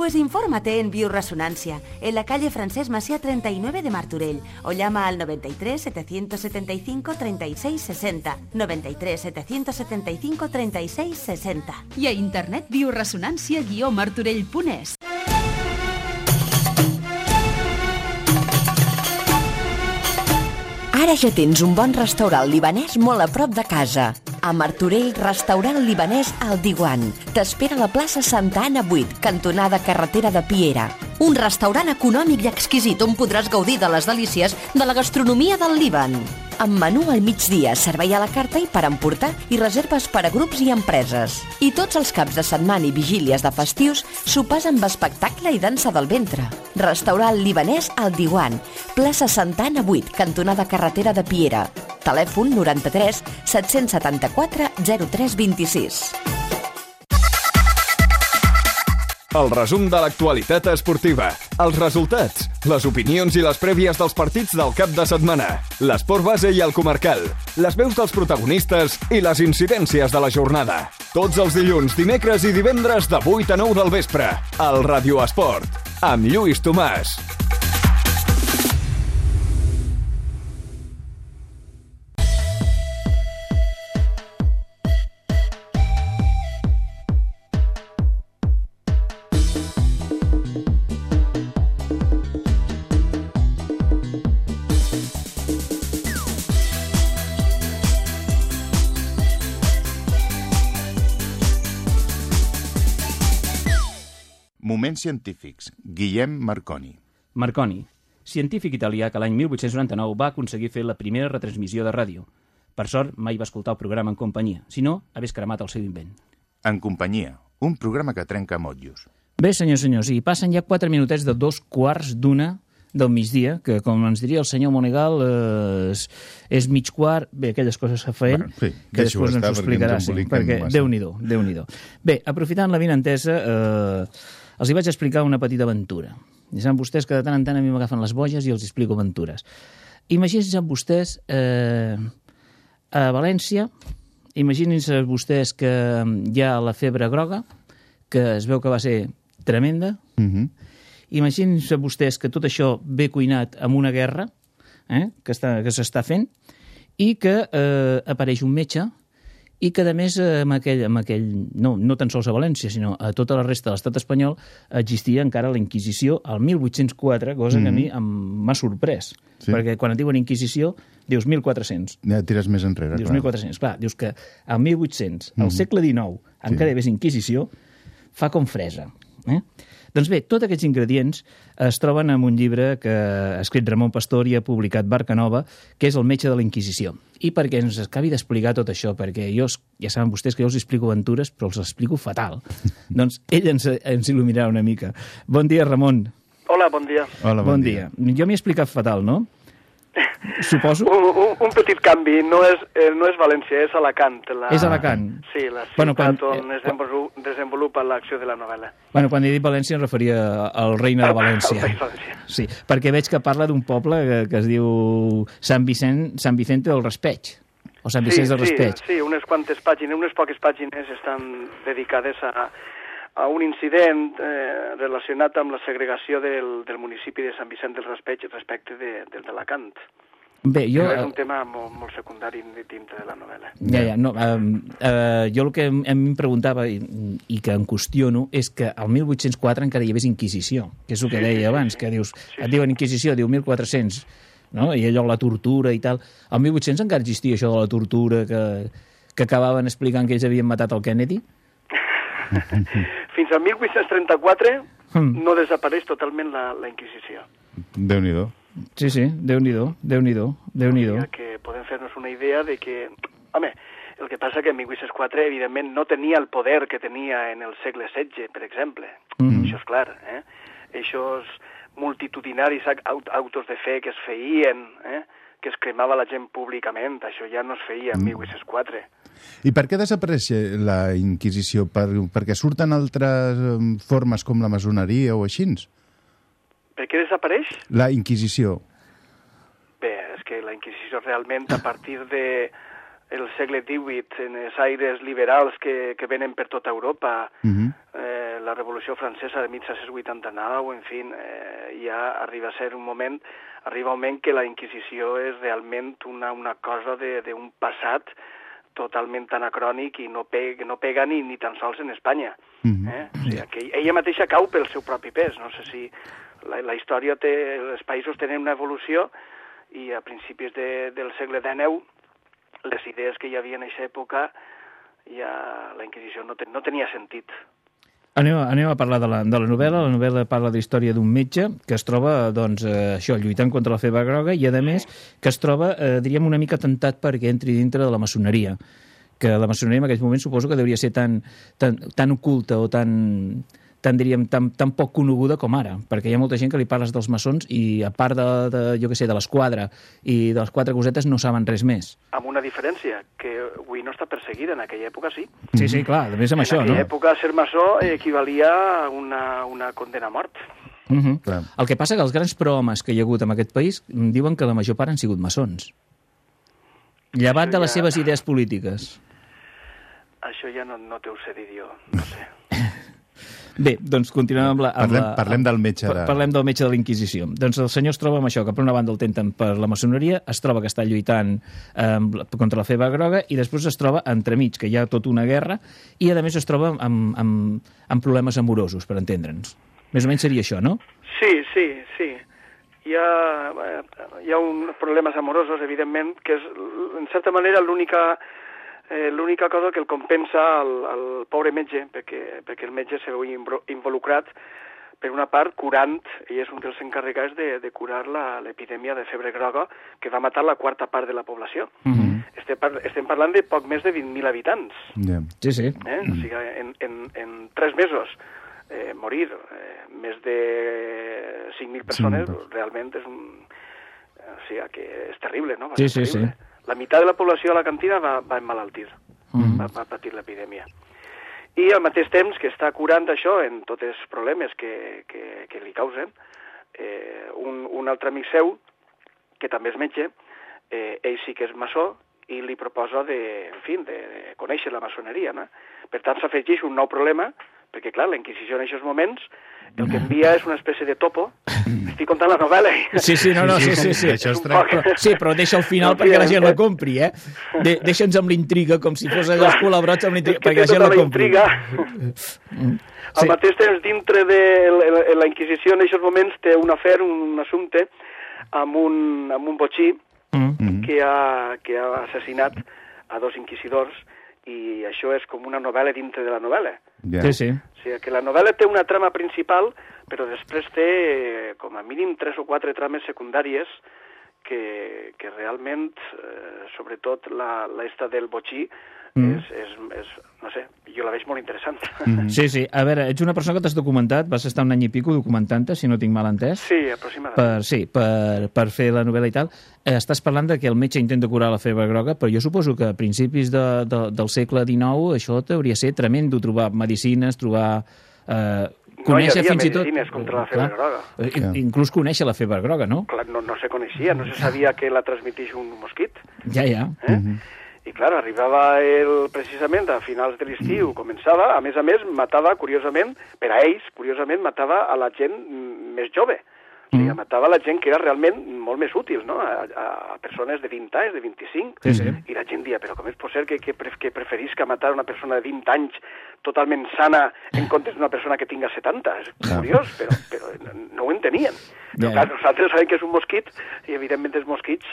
Pues infórmate en Bioresonancia, en la calle Francés Masía 39 de Martorell, o llama al 93 775 36 60. 93 775 36 60. I a internet bioresonància-martorell.es. Ara ja tens un bon restaurant libanès molt a prop de casa. A Martorell, restaurant libanès al Diguan. T'espera a la plaça Santa Anna 8, cantonada carretera de Piera. Un restaurant econòmic i exquisit on podràs gaudir de les delícies de la gastronomia del Líban. Amb menú al migdia, servei a la carta i per emportar i reserves per a grups i empreses. I tots els caps de setmana i vigílies de festius, sopars amb espectacle i dansa del ventre. Restaurant libanès al Diwan, plaça Santana 8, cantonada carretera de Piera. Telèfon 93 774 0326. El resum de l'actualitat esportiva, els resultats, les opinions i les prèvies dels partits del cap de setmana, l'esport base i el comarcal, les veus dels protagonistes i les incidències de la jornada. Tots els dilluns, dimecres i divendres de 8 a 9 del vespre, al Radio Esport, amb Lluís Tomàs. Moments científics. Guillem Marconi. Marconi, científic italià que l'any 1899 va aconseguir fer la primera retransmissió de ràdio. Per sort, mai va escoltar el programa en companyia, si no, hagués cremat el seu invent. En companyia, un programa que trenca motllos. Bé, senyors i senyors, i passen ja 4 minutets de dos quarts d'una del migdia, que com ens diria el senyor Monegal eh, és, és mig quart, bé, aquelles coses que fa ell, Bueno, sí, que després ens ho perquè explicarà, ens sí, perquè déu nhi déu Bé, aprofitant la vinentesa, eh, els hi vaig explicar una petita aventura. I saben vostès que de tant en tant a mi m'agafen les boges i els explico aventures. Imaginin-se vostès eh, a València, imaginin-se vostès que hi ha la febre groga, que es veu que va ser tremenda, Uh -huh. Imaginin-se vostès que tot això ve cuinat amb una guerra eh, que està- que s'està fent i que eh, apareix un metge i que, a més, eh, amb aquell, amb aquell no, no tan sols a València, sinó a tota la resta de l'estat espanyol, existia encara la Inquisició al 1804, cosa que a mi em- m'ha sorprès. Sí. Perquè quan et diuen Inquisició, dius 1400. Ja tires més enrere, Dius clar. 1400. Clar, dius que al 1800, al segle XIX, encara hi hagués Inquisició, fa com fresa. Eh? Doncs bé, tots aquests ingredients es troben en un llibre que ha escrit Ramon Pastor i ha publicat Barca Nova, que és El metge de la Inquisició. I perquè ens acabi d'explicar tot això, perquè jo, ja saben vostès que jo els explico aventures, però els explico fatal. doncs ell ens, ens il·luminarà una mica. Bon dia, Ramon. Hola, bon dia. Hola, Bon, dia. Jo m'he explicat fatal, no? Suposo. Un, un, un petit canvi, no és, eh, no és València, és Alacant. La... És Alacant. Sí, la Bueno, ciutat quan- on eh, es desenvolu- desenvolupa l'acció de la novel·la. Bueno, quan he dit València em referia al reina de Al- València. al Valencià. Sí, perquè veig que parla d'un poble que, que es diu Sant, Vicent, Sant Vicente del Raspeig, o Sant Vicenç del sí, Raspeig. sí, unes quantes pàgines, unes poques pàgines estan dedicades a, a un incident eh, relacionat amb la segregació del, del municipi de Sant Vicent del Raspeig respecte de, del d'Alacant. Bé, jo... Però és eh, un tema molt, molt secundari dintre de la novel·la. Ja, ja, no, eh, eh, jo el que em, preguntava i, i que em qüestiono és que al 1804 encara hi hagués Inquisició, que és el que deia abans, que dius, et diuen Inquisició, diu 1400, no? i allò, la tortura i tal. Al 1800 encara existia això de la tortura que, que acabaven explicant que ells havien matat el Kennedy? Fins al 1834 Hmm. no desapareix totalment la, la Inquisició. Déu-n'hi-do. Sí, sí, Déu-n'hi-do, Déu-n'hi-do, Déu-n'hi-do. O sigui que podem fer-nos una idea de que... Home, el que passa que en 1804, evidentment, no tenia el poder que tenia en el segle XVI, per exemple. Mhm. Això és clar, eh? Eixos multitudinaris aut- autos de fe que es feien, eh? Que es cremava la gent públicament, això ja no es feia en 1804. I per què desapareix la Inquisició? Per, perquè surten altres em, formes com la masoneria o així? Per què desapareix? La Inquisició. Bé, és que la Inquisició realment a partir de el segle XVIII, en els aires liberals que, que venen per tota Europa, Uh -huh. eh, la Revolució Francesa de 1789, en fi, eh, ja arriba a ser un moment, arriba un moment que la Inquisició és realment una, una cosa de- d'un passat totalment anacrònic i no pega, no pega ni, ni tan sols en Espanya. Mhm. Eh? O sigui, que ella mateixa cau pel seu propi pes. No sé si la, la història té... Els països tenen una evolució i a principis de, del segle XIX les idees que hi havia en aquesta època ja la Inquisició no, ten, no tenia sentit. Anem, a- anem a parlar de la, de la novel·la. La novel·la parla de història d'un metge que es troba, doncs, eh, això, lluitant contra la febre groga i, a més, que es troba, eh, diríem, una mica tentat perquè entri dintre de la maçoneria. Que la maçoneria en aquells moments suposo que hauria ser tan, tan, tan oculta o tan, tan, diríem, tan, tan poc coneguda com ara, perquè hi ha molta gent que li parles dels maçons i, a part de, de jo que sé, de l'esquadra i de les quatre cosetes, no saben res més. Amb una diferència, que avui no està perseguida, en aquella època sí. Sí, sí, clar, a més amb en això, no? aquella època ser maçó equivalia a una, una condena a mort. Uh -huh. Clar. El que passa que els grans prohomes que hi ha hagut en aquest país diuen que la major part han sigut maçons. Llevat de les ja- seves idees polítiques. Això ja no, no t'ho sé dir jo, no sé. Bé, doncs continuem amb la... Amb Parlem- la, parlem del metge de- par- Parlem del metge de l'Inquisició. Doncs el senyor es troba amb això, que per una banda el tenten per la maçoneria, es troba que està lluitant eh, contra la febre groga i després es troba entremig, que hi ha tota una guerra, i a més es troba amb, amb, amb problemes amorosos, per entendre'ns. Més o menys seria això, no? Sí, sí, sí. Hi ha, eh, hi ha uns problemes amorosos, evidentment, que és, en certa manera, l'única eh, l'única cosa que el compensa al, al pobre metge, perquè, perquè el metge se veu imbro- involucrat, per una part, curant, ell és un dels encarregats de, de curar la- l'epidèmia de febre groga que va matar la quarta part de la població. Mm -hmm. Estem, par estem parlant de poc més de 20.000 habitants. Ja. Sí, sí. Eh? O sigui, en, en, en tres mesos eh, morir eh, més de 5.000 persones 5.000. realment és un... O sigui, que és terrible, no? Va Sí, sí, terrible. sí. La meitat de la població a la cantina va, va emmalaltir, Mhm. va, va patir l'epidèmia. I al mateix temps que està curant això en tots els problemes que, que, que li causen, eh, un, un altre amic seu, que també és metge, eh, ell sí que és maçó, i li proposa de, en fi, de, de conèixer la maçoneria. No? Per tant, s'afegeix un nou problema, perquè, clar, la Inquisició en aquests moments el que envia és una espècie de topo. Estic contant la novel·la. i- Sí, sí, no, no, sí, sí, sí. Això es un tracta. sí, però deixa al final No, perquè la gent la compri, eh? De, Deixa'ns amb l'intriga, com si fos allò els culebrots amb l'intriga, que perquè la té gent tota la la compri. intriga. Sí. Al mateix temps, dintre de la, Inquisició, en aquests moments, té un afer, un assumpte, amb un, amb un botxí Mm. que ha, que ha assassinat a dos inquisidors i això és com una novel·la dintre de la novel·la. Ja. Sí, sí. O sigui, que la novel·la té una trama principal, però després té eh, com a mínim tres o quatre trames secundàries que, que realment, eh, sobretot la, la esta del botxí, Mm. és, és, és, no sé, jo la veig molt interessant. Sí, sí. A veure, ets una persona que t'has documentat, vas estar un any i pico documentant-te, si no tinc mal entès. Sí, aproximadament. Per, sí, per, per fer la novel·la i tal. Eh, estàs parlant de que el metge intenta curar la febre groga, però jo suposo que a principis de, de, del segle XIX això hauria ser tremendo, trobar medicines, trobar... Eh, conèixer havia fins i tot... medicines contra la febre Clar. groga. Eh, Clar. Inclús conèixer la febre groga, no? Clar, no, no se coneixia, no se sabia que la transmiteix un mosquit. Ja, ja. Eh? I clar, arribava el, precisament a finals de l'estiu, començava, a més a més, matava, curiosament, per a ells, curiosament, matava a la gent mm, més jove. O sigui, matava la gent que era realment molt més útil, no? A, a, a persones de 20 anys, de 25. Sí, sí. I la gent dia, però com és possible que, que, que preferisca matar una persona de 20 anys totalment sana en comptes d'una persona que tinga 70? És Clar. curiós, però, però no, no ho entenien. Però clar, nosaltres sabem que és un mosquit i evidentment els mosquits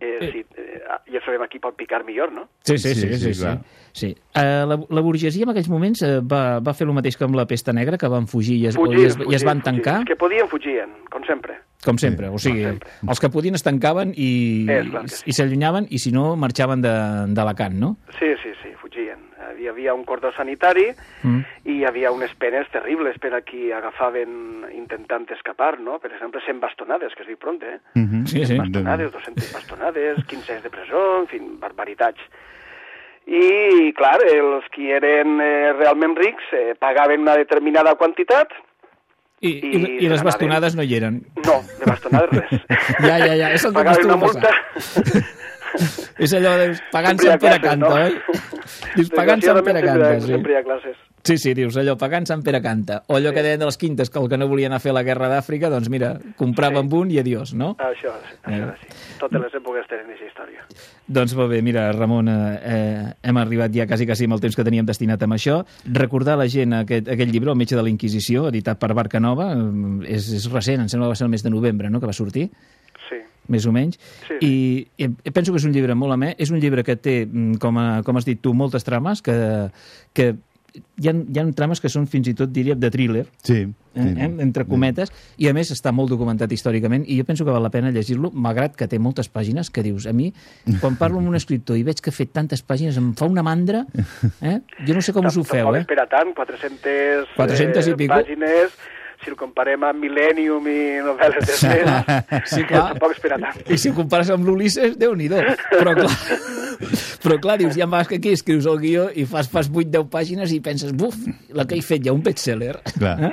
eh, sí, eh, ja sabem a qui pot picar millor, no? Sí, sí, sí. Sí, sí, sí, sí, clar. sí. Uh, la, la burgesia en aquells moments uh, va, va fer el mateix que amb la pesta negra, que van fugir i es, Fugir, i es, i es van fugir. tancar, Els que podien fugien, com sempre. com sempre. O sigui, sempre. els que podien es tancaven i, sí. i s'allunyaven i si no marxaven de- d'Alacant, no? Sí, sí, sí, fugien. Hi havia un cordó sanitari Mm. i hi havia unes penes terribles per a qui agafaven intentant escapar, no? Per exemple, 100 bastonades, que es diu pronte, eh? Mhm. Sí, sí. bastonades, 200 bastonades, 15 anys de presó, en fi, barbaritats. I, clar, els qui eren eh, realment rics eh, pagaven una determinada quantitat, I, i, I i les bastonades no hi eren. no, de bastonades res. Ja, ja, ja, és el que Pagaven una acostuma a multa... passar. És allò de pagant Sant Pere canta, no? oi? Dius pagant Sant Pere canta, sí. Sempre hi ha classes. Sí, sí, dius allò, pagant Sant Pere canta. O allò que deien de les quintes, que el que no volia anar a fer la guerra d'Àfrica, doncs mira, compraven un i adiós, no? Això, sí, això Eh. sí. Totes les èpoques tenen aquesta història. Doncs molt bé, mira, Ramon, eh, hem arribat ja quasi, quasi amb el temps que teníem destinat amb això. Recordar a la gent aquest, aquest llibre, El metge de la Inquisició, editat per Barca Nova, eh, és, és recent, em sembla que va ser el mes de novembre, no?, que va sortir. Sí. més o menys, Sí. i, i penso que és un llibre molt amè, és un llibre que té, mm, com, a, com has dit tu, moltes trames, que, que hi ha, hi ha trames que són fins i tot, diria, de thriller, Sí. eh, sí. eh, entre cometes, i a més està molt documentat històricament, i jo penso que val la pena llegir-lo, malgrat que té moltes pàgines que dius, a mi, quan parlo amb un escriptor i veig que ha fet tantes pàgines, em fa una mandra, eh? jo no sé com us ho feu, Tampoc eh? espera tant, 400, 400 i eh, pico. pàgines, si el comparem amb Millennium i novel·les de Smith, Sí, clar. tampoc espera tant. I si ho compares amb l'Ulisses, déu nhi Però clar, però clar, dius, ja em vas que aquí escrius el guió i fas, fas 8-10 pàgines i penses, buf, la que he fet ja, un bestseller. Clar.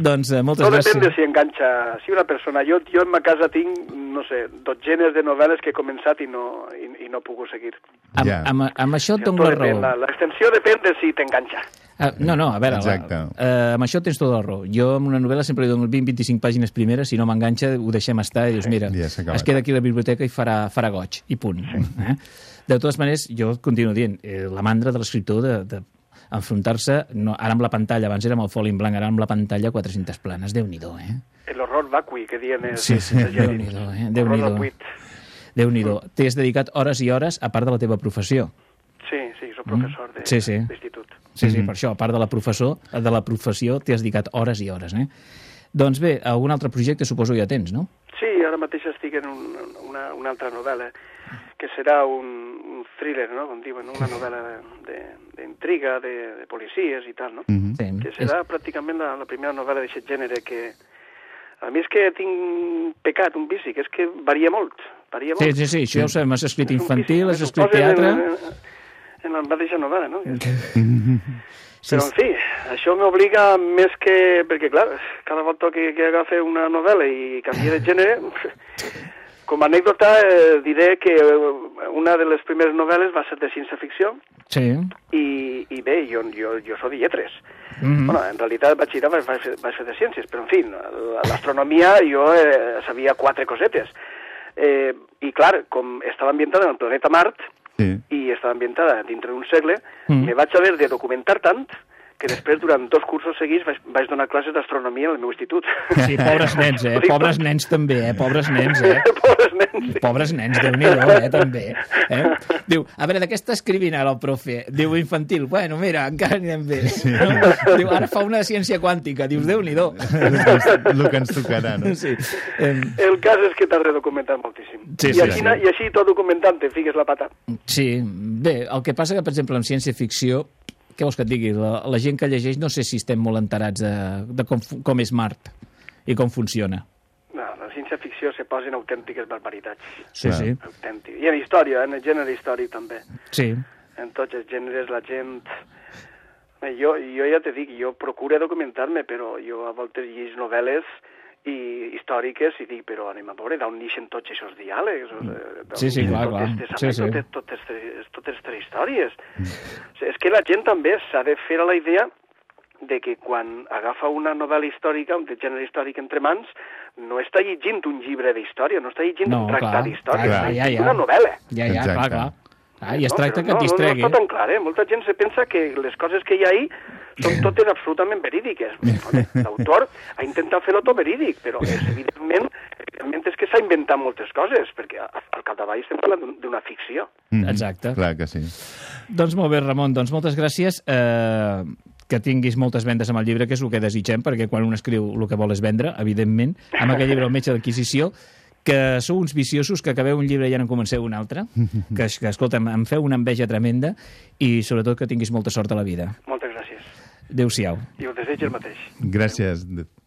Doncs eh, moltes Tot depèn de gràcies. si enganxa. Si una persona... Jo, jo en ma casa tinc, no sé, dotzenes de novel·les que he començat i no, i, i no pogut seguir. Amb, Ja. amb, amb això et dono la raó. L'extensió depèn de si t'enganxa. Ah, no, no, a veure, Exacte. la, eh, amb això tens tota la raó. Jo amb una novel·la sempre li dono 20-25 pàgines primeres, si no m'enganxa ho deixem estar i dius, mira, Ja es queda aquí a la biblioteca i farà, farà goig, i punt. Eh? De totes maneres, jo continuo dient, eh, la mandra de l'escriptor de, de enfrontar-se, no, ara amb la pantalla, abans era amb el foli en blanc, ara amb la pantalla 400 planes, Déu-n'hi-do, eh? L'horror vacui que diuen els, Sí, sí. Déu-n'hi-do, eh? Déu-n'hi-do. al buit. Déu-n'hi-do. T'has dedicat hores i hores, a part de la teva professió. Sí, sí, soc professor de- Mm. Sí, sí. d'institut. Sí, sí, per això, a part de la, professor, de la professió, t'hi has dedicat hores i hores, eh? Doncs bé, algun altre projecte suposo ja tens, no? Sí, ara mateix estic en un, una, una altra novel·la, que serà un, un thriller, no?, com diuen, una novel·la de- d'intriga, de, de, de policies i tal, no? Mhm. Sí, Que serà pràcticament la, la primera novel·la d'aquest gènere que... A mi és que tinc pecat, un vici, que és que varia molt, varia molt. Sí, sí, sí, això ja ho sabem, has escrit És infantil, has escrit teatre... En, en, en la mateixa novel·la, no? Però, en fi, això m'obliga més que... Perquè, clar, cada volta que, que agafe una novel·la i canvia de gènere... Com a anècdota eh, diré que eh, una de les primeres novel·les va ser de ciència-ficció Sí. i, i bé, jo, jo, jo soc de lletres. Mhm. Bueno, en realitat vaig ir a vaig, vaig fer de ciències, però en fi, la- l'astronomia jo eh, sabia quatre cosetes. Eh, I clar, com estava ambientada en el planeta Mart Sí. i estava ambientada dintre d'un segle, Mm. me vaig haver de documentar tant que després, durant dos cursos seguits, vaig, vaig donar classes d'astronomia al meu institut. Sí, pobres nens, eh? Pobres nens també, eh? Pobres nens, eh? Pobres nens. sí. Pobres nens, déu nhi eh? També. Eh? Diu, a veure, de què està escrivint ara el profe? Diu, infantil. Bueno, mira, encara anirem bé. Sí. Diu, ara fa una ciència quàntica. Dius, déu nhi El que ens tocarà, no? Sí. Eh, El cas és que t'has de documentar moltíssim. Sí, I, sí, així, sí. I així, tot documentant, te fiques la pata. sí, bé, el que passa que, per exemple, en ciència-ficció, què vols que et digui? La, la gent que llegeix no sé si estem molt enterats de, de com, com és Mart i com funciona. No, la ciència-ficció se posen autèntiques barbaritats. Sí, sí. Autèntic. I en història, en el gènere històric també. Sí. En tots els gèneres la gent... Bé, Jo, jo ja te dic, jo procuro documentar-me, però jo a voltes llegeix novel·les i històriques i dic, però anem a veure d'on neixen tots aquests diàlegs. Sí, sí, clar, totes clar. Sí, sí. anècdotes, Totes, totes, totes aquestes històries. Sigui, És que la gent també s'ha de fer a la idea de que quan agafa una novel·la històrica, un de gènere històric entre mans, no està llegint un llibre d'història, no està llegint No, un tractat d'història, ja, llegint ja. una novel·la. Ja, ja, Exacte. clar, clar. Ah, I es tracta però que et no, distregui. No, no està tan clar, eh? Molta gent se pensa que les coses que hi ha ahí són totes absolutament verídiques. L'autor ha intentat fer-ho tot verídic, però és, evidentment, evidentment és que s'ha inventat moltes coses, perquè al capdavall estem parlant d'un- d'una ficció. Mhm. Exacte. Clar que sí. Doncs molt bé, Ramon, doncs moltes gràcies. Eh, que tinguis moltes vendes amb el llibre, que és el que desitgem, perquè quan un escriu el que vol és vendre, evidentment, amb aquell llibre El metge d'adquisició, que sou uns viciosos, que acabeu un llibre i ja no comenceu un altre, que, que escolta'm, em feu una enveja tremenda i sobretot que tinguis molta sort a la vida. Moltes gràcies. Adéu-siau. I us desitjo el mateix. Gràcies. Because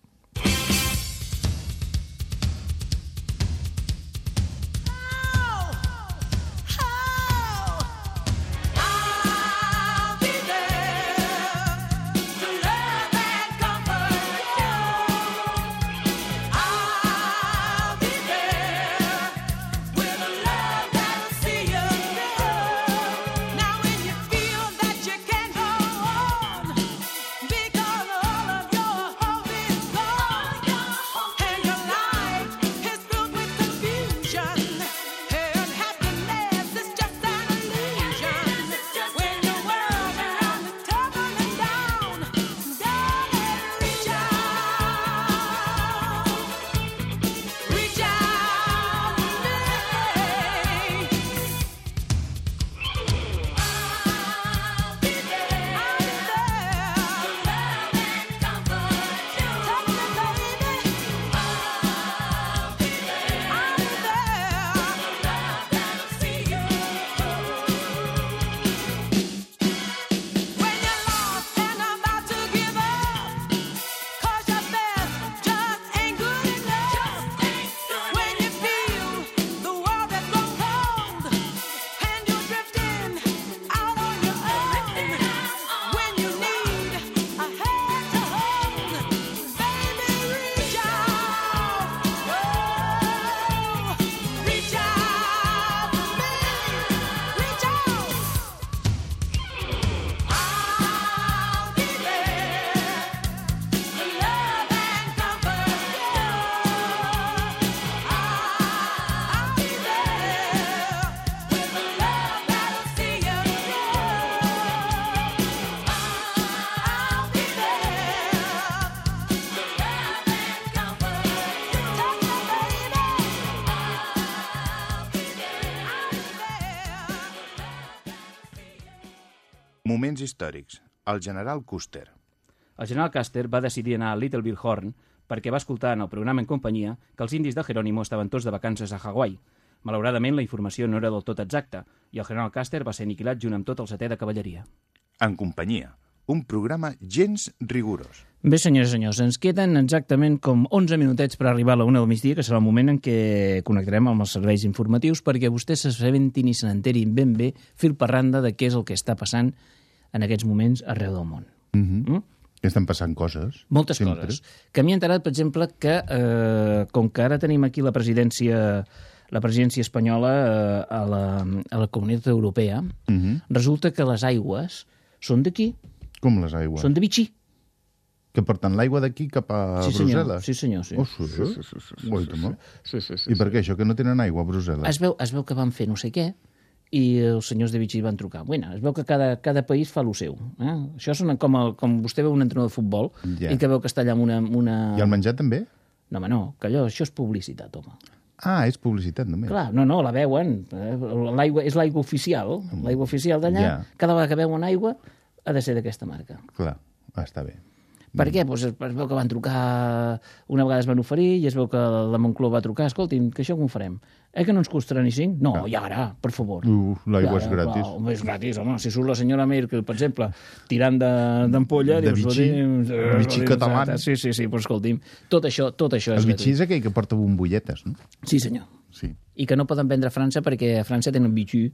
històrics. El general Custer. El general Custer va decidir anar a Little Bighorn perquè va escoltar en el programa en companyia que els indis de Jerónimo estaven tots de vacances a Hawaii. Malauradament, la informació no era del tot exacta i el general Custer va ser aniquilat junt amb tot el setè de cavalleria. En companyia. Un programa gens rigorós. Bé, senyors i senyors, ens queden exactament com 11 minutets per arribar a la una del migdia, que serà el moment en què connectarem amb els serveis informatius perquè vostès s'assabentin i se n'enterin ben bé, fil per randa, de què és el que està passant en aquests moments arreu del món. Mm -hmm. Mm? Estan passant coses. Moltes sempre. coses. Que m'he enterat, per exemple, que eh, com que ara tenim aquí la presidència la presidència espanyola eh, a, la, a la Comunitat Europea, Mm -hmm. resulta que les aigües són d'aquí, Com les aigües? són de Vichy. Que porten l'aigua d'aquí cap a sí, senyor. Brussel·les? Sí, senyor, sí. Oh, sí, sí, sí, sí, sí, Guaita, no? Sí, sí, sí, I per què això, que no tenen aigua a Brussel·les? Es veu, es veu que van i els senyors de Vichy van trucar. Bueno, es veu que cada, cada país fa lo seu. Eh? Això sona com, el, com vostè veu un entrenador de futbol Ja. i que veu que està allà amb una... amb una... I el menjar també? No, home, no, que allò, això és publicitat, home. Ah, és publicitat només. Clar, no, no, la veuen. Eh, L'aigua és l'aigua oficial, l'aigua oficial d'allà. Ja. Cada vegada que veuen aigua ha de ser d'aquesta marca. Clar, està bé. Per què? Pues es, es veu que van trucar, una vegada es van oferir i es veu que la Moncloa va trucar, escolti'm, que això com ho farem? Eh que no ens costarà ni cinc? No, i ara, per favor. Uh, l'aigua és gratis. home, és gratis, home. Si surt la senyora Merkel, per exemple, tirant de- d'ampolla... De dius, Vichy, escolti'm, Vichy català. Sí, sí, sí, però escolti'm, tot això, tot això és El gratis. bitxí és aquell que porta bombolletes, no? Sí, senyor. Sí. I que no poden vendre a França perquè a França tenen Vichy.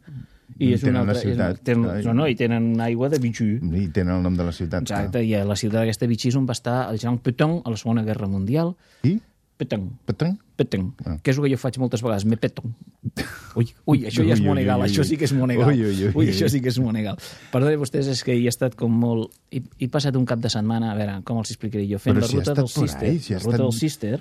I és Tenen una la altra, ciutat. És, tenen, no, no, i tenen una aigua de Vichy. I tenen el nom de la ciutat. Exacte, i a la ciutat d'aquesta Vichy és on va estar el Jean Peton a la Segona Guerra Mundial. I? Peton. Peton? Peton, Ah. que és el que jo faig moltes vegades, me peton. Ui, ui, això ja és monegal, això sí que és monegal. Ui, ui, ui, ui, ui. això sí que és monegal. Perdoni vostès, és que hi he estat com molt... He, he passat un cap de setmana, a veure, com els explicaré jo, fent Però la si ruta del Sister, ahí, si ruta estat- del Sister,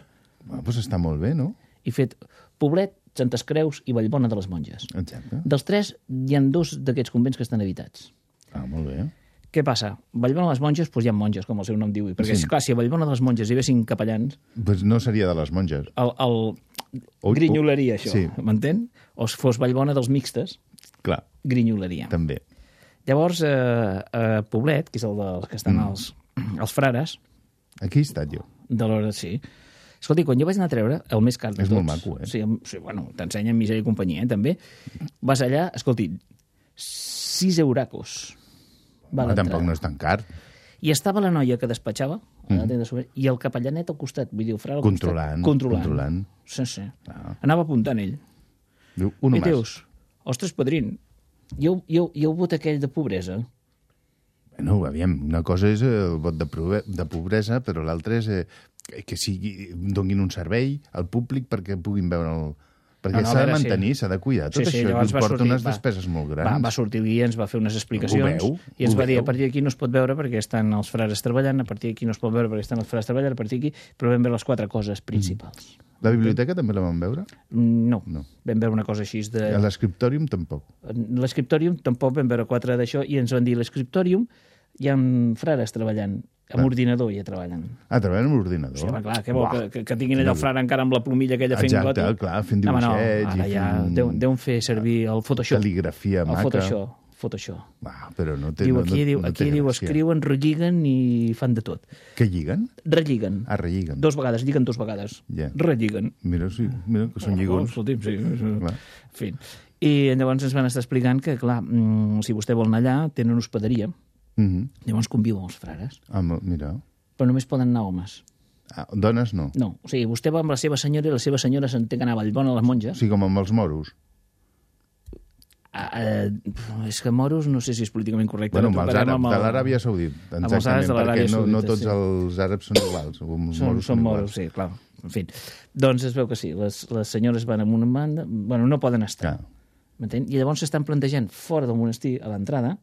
Ah, doncs està molt bé, no? he fet Poblet, Santes Creus i Vallbona de les Monges. Exacte. Dels tres, hi han dos d'aquests convents que estan habitats. Ah, molt bé. Què passa? Vallbona de les Monges, doncs hi ha monges, com el seu nom diu. Perquè, Sí. clar, si a Vallbona de les Monges hi haguessin capellans, Pues no seria de les monges. el, el Ui, grinyolaria, això, sí. m'entén? O si fos Vallbona dels mixtes, Clar, grinyolaria. també. Llavors, eh, a Poblet, que és el dels que estan Mm. els, els frares, Aquí he estat jo. de l'hora, sí. Escolti, quan jo vaig anar a treure, el més car de És tots... molt maco, eh? Sí, sí bueno, t'ensenyen misèria i companyia, eh, també. Vas allà, escolti, sis euracos. Va Ah, tampoc no és tan car. I estava la noia que despatxava, tenda sobre, i el capellanet al costat, vull dir, el frare al Controlant, costat. Controlant. controlant. Sí, sí. Ah. Anava apuntant ell. Diu, un I dius, ostres, padrín, hi ha un vot aquell de pobresa. Bueno, aviam, una cosa és el vot de, de pobresa, però l'altra és eh, que sigui, donin un servei al públic perquè puguin veure el... Perquè No, no, s'ha de sí. mantenir, s'ha de cuidar. Tot sí, sí, això llavors va porta sortir, unes va- despeses molt grans. Va, va sortir guia, ens va fer unes explicacions veu? i ens va dir, a partir d'aquí no es pot veure perquè estan els frares treballant, a partir d'aquí no es pot veure perquè estan els frares treballant, a partir d'aquí, però vam veure les quatre coses principals. La biblioteca també la van veure? Mm. No. No. vam veure una cosa així de... A l'escriptòrium tampoc. L'escriptòrium tampoc vam veure quatre d'això i ens van dir l'escriptòrium hi ha frares treballant, amb ordinador ja treballen. Ah, treballen amb l'ordinador. Sí, home, clar, què vol? Uah. Que, que, que tinguin allà el frare encara amb la plomilla aquella fent Exacte, goti? clar, fent Home, no, dibuixets i ara ja fent- deu, deuen fer servir el Photoshop. Cal·ligrafia el maca. Photoshop. Photoshop. Ah, però no té, Diu, no, aquí, no, diu, no aquí diu, gràcia. escriuen, relliguen i fan de tot. Què lliguen? Relliguen. Ah, relliguen. Dos vegades, lliguen dos vegades. Ja. Relliguen. Mira, sí, mira que són Oh, lligons. escolti'm, sí. Clar. En fi. I llavors ens van estar explicant que, clar, mm, si vostè vol anar allà, tenen hospederia. Mhm. Llavors conviuen els frares. Ah, mira. Però només poden anar homes. Ah, dones no. No, o sigui, vostè va amb la seva senyora i la seva senyora s'entén que anar a Vallbona a les monges. Sí, com amb els moros. Eh, és que moros no sé si és políticament correcte. Bueno, no amb els àrabs amb el- de l'Aràbia Saudita, amb els àrabs exactament, de perquè no, no tots sí. els àrabs són iguals. Els Són, moros són moros, iguals. sí, clar. En fi, doncs es veu que sí, les, les senyores van amb una banda, bueno, no poden estar. Clar. I llavors s'estan plantejant fora del monestir, a l'entrada,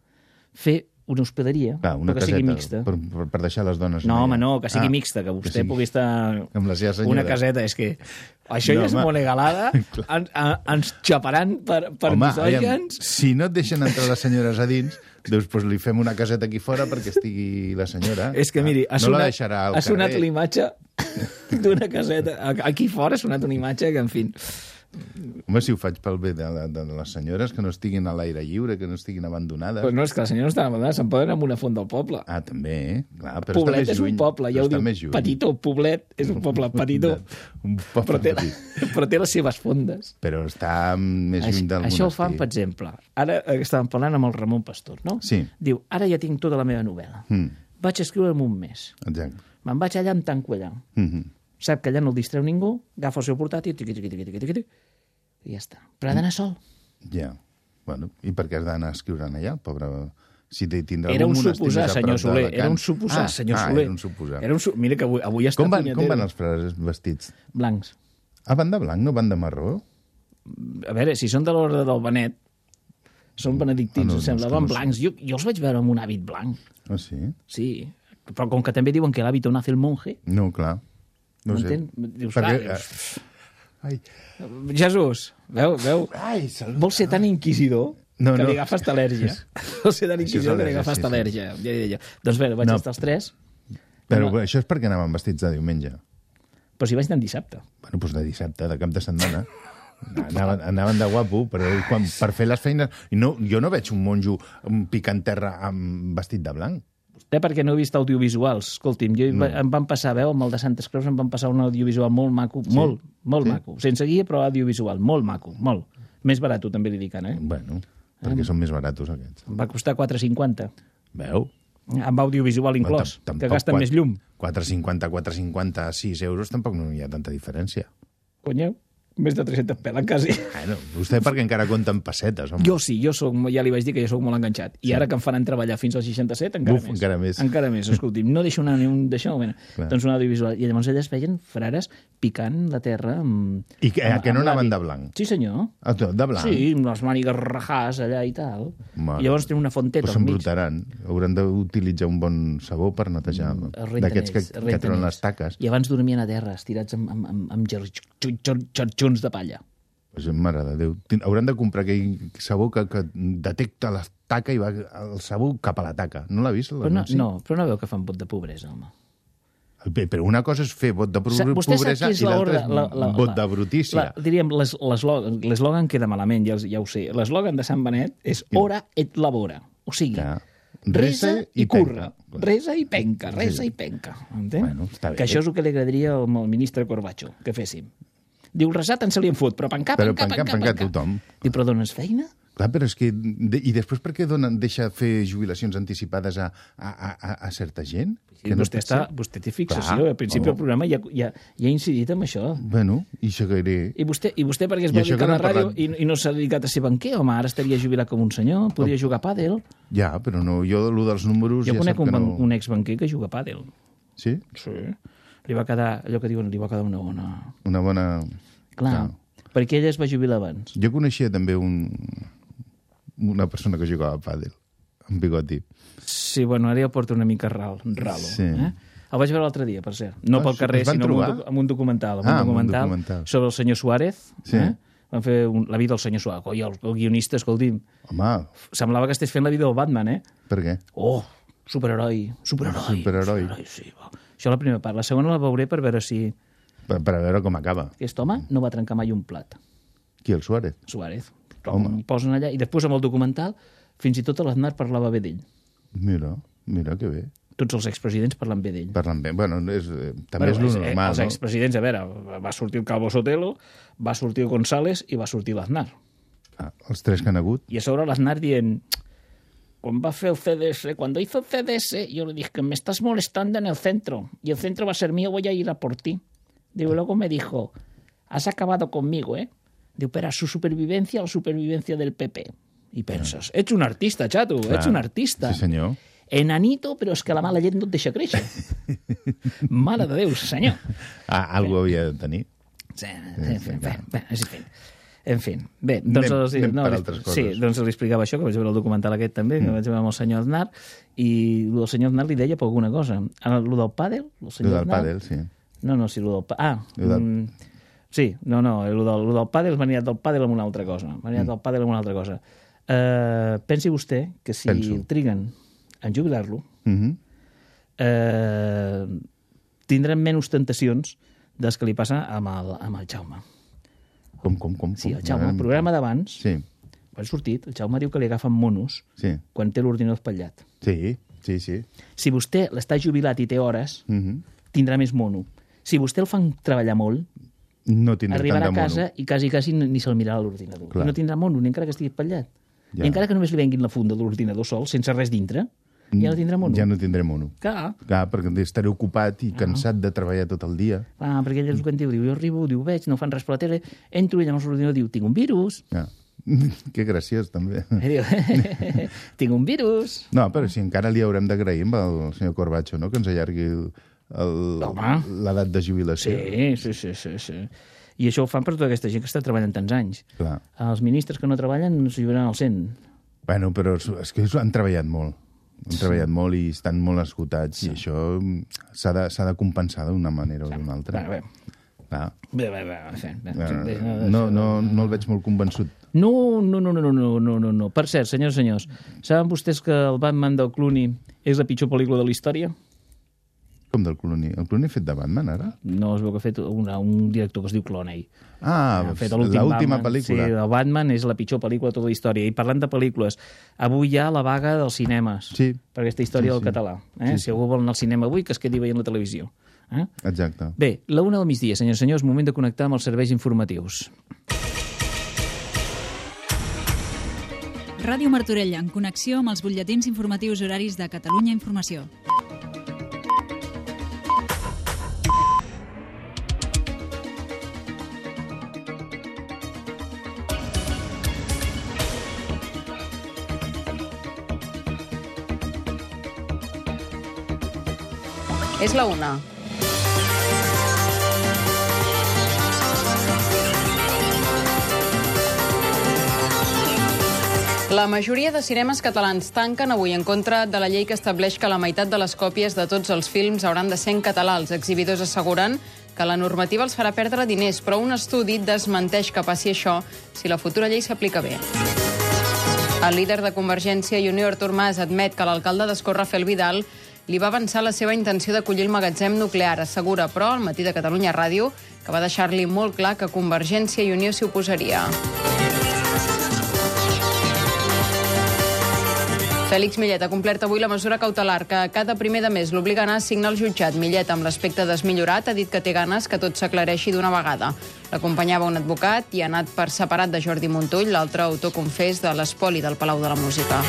fer una hospederia, Clar, una però que sigui caseta, mixta. per, per, per deixar les dones No, home, no, que sigui Ah, mixta, que vostè sigui- pugui estar... Amb la seva senyora. Una caseta, és que això No, ja és home. monegalada, en, en, ens xaparan per, per Home, misògens. aviam, si no et deixen entrar les senyores a dins, doncs, doncs li fem una caseta aquí fora perquè estigui la senyora. És que, miri, ha no sonat, ha sonat l'imatge d'una caseta. Aquí fora ha sonat una imatge que, en fi... Home, si ho faig pel bé de, de, de les senyores, que no estiguin a l'aire lliure, que no estiguin abandonades. Pues no, és que les senyores estan abandonades, se'n poden anar a una font del poble. Ah, també, eh? Clar, però Poblet està més és un lluny. poble, ja però ho diu. lluny. Petitó, Poblet és un poble petitó. Un poble però, té, petit. però té les seves fondes. Però està més lluny del això ho monestir. fan, per exemple. Ara eh, estàvem parlant amb el Ramon Pastor, no? Sí. Diu, ara ja tinc tota la meva novel·la. Mm, Vaig escriure en un mes. exacte. Me'n vaig allà, em tanco allà. Mm -hmm. Sap que allà no el distreu ningú, agafa el seu portàtil, tiqui, tiqui, tiqui, tiqui, tiqui, tiqui, i ja està. Però ha d'anar sol. Ja. Bueno, i per què has d'anar escriurant allà, pobre... Si te tindrà Era un suposar, senyor Soler. Era un suposar, ah, senyor ah, Soler. Era un suposar. Era un su... Mira que avui, avui està Com van, com van els frares vestits? Blancs. Ah, van de blanc, no van de marró? A veure, si són de l'ordre del Benet, són benedictins, Ah, no, em sembla, van no blancs. Jo, jo els vaig veure amb un hàbit blanc. Ah, sí? Sí, però com que també diuen que l'hàbit on hace el monje, No, clar. No sé. Dius, Perquè, clar, dius, eh, Ai, Jesús, veu, veu, ai, salut. vols ser tan inquisidor No, que no. li agafes al·lèrgia. Vols ser tan inquisidor que li agafes al·lèrgia, sí, al·lèrgia. Ja, ja, ja. Doncs bé, vaig No. estar els tres, Però Home. això és perquè anaven vestits de diumenge. però si vaig anar dissabte. Bueno, doncs de dissabte, de cap de setmana. Anaven, anaven de guapo, però quan, per fer les feines... No, jo no veig un monjo um, picant terra amb vestit de blanc. Vostè perquè no he vist audiovisuals. Escolti'm, jo no. em van passar, veu, amb el de Santes Creus em van passar un audiovisual molt maco, sí? molt, molt Sí? maco. Sense guia, però audiovisual, molt maco, molt. Més barat, també li dic, eh? Bueno, perquè són més baratos aquests. Em va costar 4,50. Veu? Amb audiovisual inclòs, Tam- que gasta quat- més llum. 4,50, 4,50, 6 euros, tampoc no hi ha tanta diferència. Conyeu, més de 300 pelen, quasi. Bueno, vostè perquè encara compta en pessetes, home. Jo sí, jo soc, ja li vaig dir que jo sóc molt enganxat. I ara que em faran treballar fins als 67, encara Buf, més. encara més. Encara més, escolti'm, no deixo anar ni un... Deixa, no, Clar. doncs un audiovisual. I llavors elles feien frares picant la terra amb... I que, a amb- que no amb anaven de blanc? Sí, senyor. A tot, de blanc? Sí, amb les mànigues rajàs allà i tal. Mare. I llavors tenen una fonteta Però al mig. s'embrutaran. Hauran d'utilitzar un bon sabó per netejar. Mm, D'aquests que, que ells. les taques. I abans dormien a terra, estirats amb, amb, amb, amb xarxons de palla. Pues, mare de Déu. Hauran de comprar aquell sabó que, que detecta la taca i va el sabó cap a la taca. No l'ha vist? Però no, no, però no veu que fan bot de pobresa, home. Bé, Però una cosa és fer vot de Vostè pobresa i l'altra és vot de brutícia. La, diríem, les- l'eslògan queda malament, ja, ja ho sé. L'eslògan de Sant Benet és ora et labora. O sigui, Clar. resa i curra. penca. Resa i penca, resa i penca. Entén? Bueno, que això és el que li agradaria al ministre Corbacho, que féssim. Diu, resar tant se li en fot, però pencar, Però pencar, pencar, pencar, pencar tothom. Diu, però dones feina? Clar, però és que... De, I després per què donen, deixa fer jubilacions anticipades a, a, a, a certa gent? Sí, vostè, està, vostè té fixació. Clar, Al principi oh. del programa ja, ja, ja ha incidit en això. Bueno, i seguiré. I vostè, I vostè perquè es va dedicar que a la no ràdio parlat- i, i no s'ha dedicat a ser banquer, home, ara estaria jubilat com un senyor, podria jugar a pàdel. Ja, però no, jo, el dels números... Jo ja conec un, que no... un exbanquer que juga a pàdel. Sí? Sí. Li va quedar, allò que diuen, li va quedar una bona... Una bona... Clar, perquè ella es va jubilar abans. Jo coneixia també un, una persona que jugava a pàdel, amb bigoti. Sí, bueno, ara ja porta una mica ral, ralo. Sí. Eh? El vaig veure l'altre dia, per cert. No Ah, pel carrer, sinó en un, en un documental. En Ah, un en un documental, documental. sobre el senyor Suárez. Sí. Eh? Van fer un, la vida del senyor Suárez. I el, el guionista, escolti'm, Home, semblava que estigués fent la vida del Batman, eh? per què? Oh, superheroi, superheroi. Superheroi. sí. va. Això la primera part. La segona la veuré per veure si Per, per veure com acaba. aquest home no va trencar mai un plat. Qui, el Suárez? Suárez. Home. Posen allà. I després amb el documental, fins i tot l'Aznar parlava bé d'ell. Mira, mira que bé. Tots els expresidents parlen bé d'ell. Parlen bé. Bueno, és, eh, també és lo eh, normal, els no? expresidents, a veure, va sortir el Calvo Sotelo, va sortir el González i va sortir l'Aznar. Ah, els tres que han hagut. I a sobre l'Aznar dient fer el CDS, cuando hizo CDS, yo le dije, me estás molestando en el centro, y el centro va a ser mío, voy a ir a por ti. Digo, luego me dijo, has acabado conmigo, ¿eh? Digo, pero su supervivencia o supervivencia del PP. Y pensas, ets un artista, chato, Clar. ets un artista. Sí, senyor. Enanito, però és que la mala llet no et deixa créixer. Mare de Déu, senyor. Ah, algú havia de tenir. Sí, en fi, bé, bé, en fi. En fi, bé, doncs, Anem- els, anem per li- altres sí, coses. Mm. doncs li explicava això, que vaig veure el documental aquest també, que vaig veure amb el senyor Aznar, i el senyor Aznar li deia per alguna cosa. El, el del pàdel, el El senyor del Aznar... pàdel, sí. No, no, sí, el del... Ah, Lo del- mm, sí, no, no, el del, el del pàdel m'ha anirat del pàdel amb una altra cosa. M'ha anirat del pàdel amb una altra cosa. Uh, pensi vostè que si Penso. triguen en jubilar-lo, Mhm. eh, tindrem menys tentacions dels que li passa amb el, amb el Jaume. Com, com, com? Sí, el Jaume, el programa d'abans, Sí, ha sortit, el Jaume diu que li agafen monos sí, quan té l'ordinador espatllat. sí, sí, sí. Si vostè l'està jubilat i té hores, Mhm. tindrà més mono. Si vostè el fan treballar molt, No tindrà arribarà a casa mono. i quasi, quasi ni se'l mirarà a l'ordinador. No tindrà mono, ni encara que estigui espatllat. Ja. I encara que només li venguin la funda de l'ordinador sol, sense res dintre, ja no tindrà mono. Ja no tindré mono. Clar. Clar, perquè estaré ocupat i cansat de treballar tot el dia. Ah, perquè ell és el que diu, diu, jo arribo, diu, veig, no fan res per la tele, entro i llavors l'ordinador diu, tinc un virus. Ja. que graciós, també. Diu, tinc un virus. No, però si encara li haurem d'agrair el senyor Corbacho, no?, que ens allargui l'edat de jubilació. Sí, sí, sí, sí, sí. I això ho fan per tota aquesta gent que està treballant tants anys. Clar. Els ministres que no treballen s'hi jubilaran al 100. Bueno, però és que han treballat molt han treballat sí. molt i estan molt esgotats sí. i això s'ha de, de compensar d'una manera sí. o d'una altra. Bé, bé. Bé, bé, bé. No, no, no el veig molt convençut. No, no, no, no, no, no, no, no. Per cert, senyors, senyors, saben vostès que el Batman del Clooney és la pitjor pel·lícula de la història? Com del Clooney. El Clooney ha fet de Batman, ara? No es veu que ha fet una, un director que es diu Clooney. Ah, ha fet l'últim l'última Batman. pel·lícula. Sí, el Batman és la pitjor pel·lícula de tota la història. I parlant de pel·lícules, avui hi ha la vaga dels cinemes Sí. per aquesta història Sí, del sí. català. Eh? Sí, Si algú vol anar al cinema avui, que es quedi veient la televisió. Eh? Exacte. Bé, la una del migdia, senyors i senyors, moment de connectar amb els serveis informatius. Ràdio Martorella, en connexió amb els butlletins informatius horaris de Catalunya Informació. És la una. La majoria de cinemes catalans tanquen avui en contra de la llei que estableix que la meitat de les còpies de tots els films hauran de ser en català. Els exhibidors asseguren que la normativa els farà perdre diners, però un estudi desmenteix que passi això si la futura llei s'aplica bé. El líder de Convergència i Unió, Artur Mas, admet que l'alcalde d'Escorra, Fel Vidal, li va avançar la seva intenció d'acollir el magatzem nuclear. Assegura, però, al matí de Catalunya Ràdio, que va deixar-li molt clar que Convergència i Unió s'hi oposaria. Fèlix Millet ha complert avui la mesura cautelar que cada primer de mes l'obliga a anar a signar el jutjat. Millet, amb l'aspecte desmillorat, ha dit que té ganes que tot s'aclareixi d'una vegada. L'acompanyava un advocat i ha anat per separat de Jordi Montull, l'altre autor confés de l'espoli del Palau de la Música.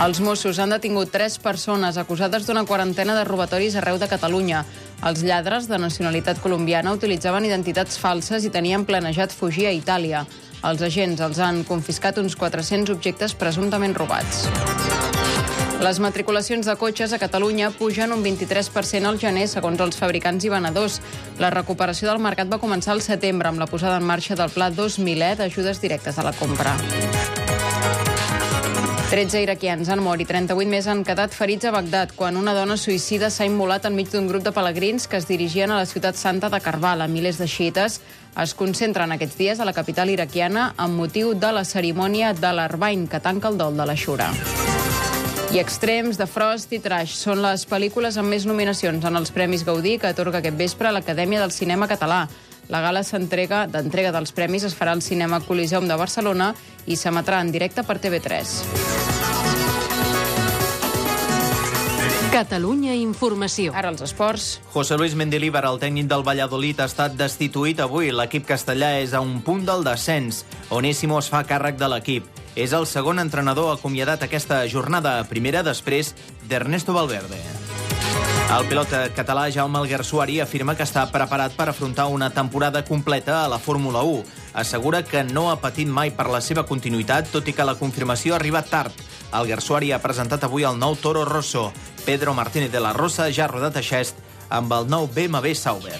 Els Mossos han detingut tres persones acusades d'una quarantena de robatoris arreu de Catalunya. Els lladres de nacionalitat colombiana utilitzaven identitats falses i tenien planejat fugir a Itàlia. Els agents els han confiscat uns 400 objectes presumptament robats. Les matriculacions de cotxes a Catalunya pugen un 23% al gener, segons els fabricants i venedors. La recuperació del mercat va començar al setembre amb la posada en marxa del Pla 2000 d'ajudes directes a la compra. 13 iraquians han mort i 38 més han quedat ferits a Bagdad quan una dona suïcida s'ha immolat enmig d'un grup de pelegrins que es dirigien a la ciutat santa de Karbala. Milers de xiites es concentren aquests dies a la capital iraquiana amb motiu de la cerimònia de l'Arbain, que tanca el dol de la Shura. I Extrems, de Frost i Trash són les pel·lícules amb més nominacions en els Premis Gaudí que atorga aquest vespre l'Acadèmia del Cinema Català. La gala s'entrega d'entrega dels premis es farà al Cinema Coliseum de Barcelona i s'emetrà en directe per TV3. Catalunya Informació. Ara els esports. José Luis Mendilibar, el tècnic del Valladolid, ha estat destituït avui. L'equip castellà és a un punt del descens. Onésimo es fa càrrec de l'equip. És el segon entrenador acomiadat aquesta jornada primera després d'Ernesto Valverde. El pilot català Jaume Alguersuari afirma que està preparat per afrontar una temporada completa a la Fórmula 1. Assegura que no ha patit mai per la seva continuïtat, tot i que la confirmació ha arribat tard. Alguersuari ha presentat avui el nou Toro Rosso. Pedro Martínez de la Rosa ja ha rodat a Xest amb el nou BMW Sauber.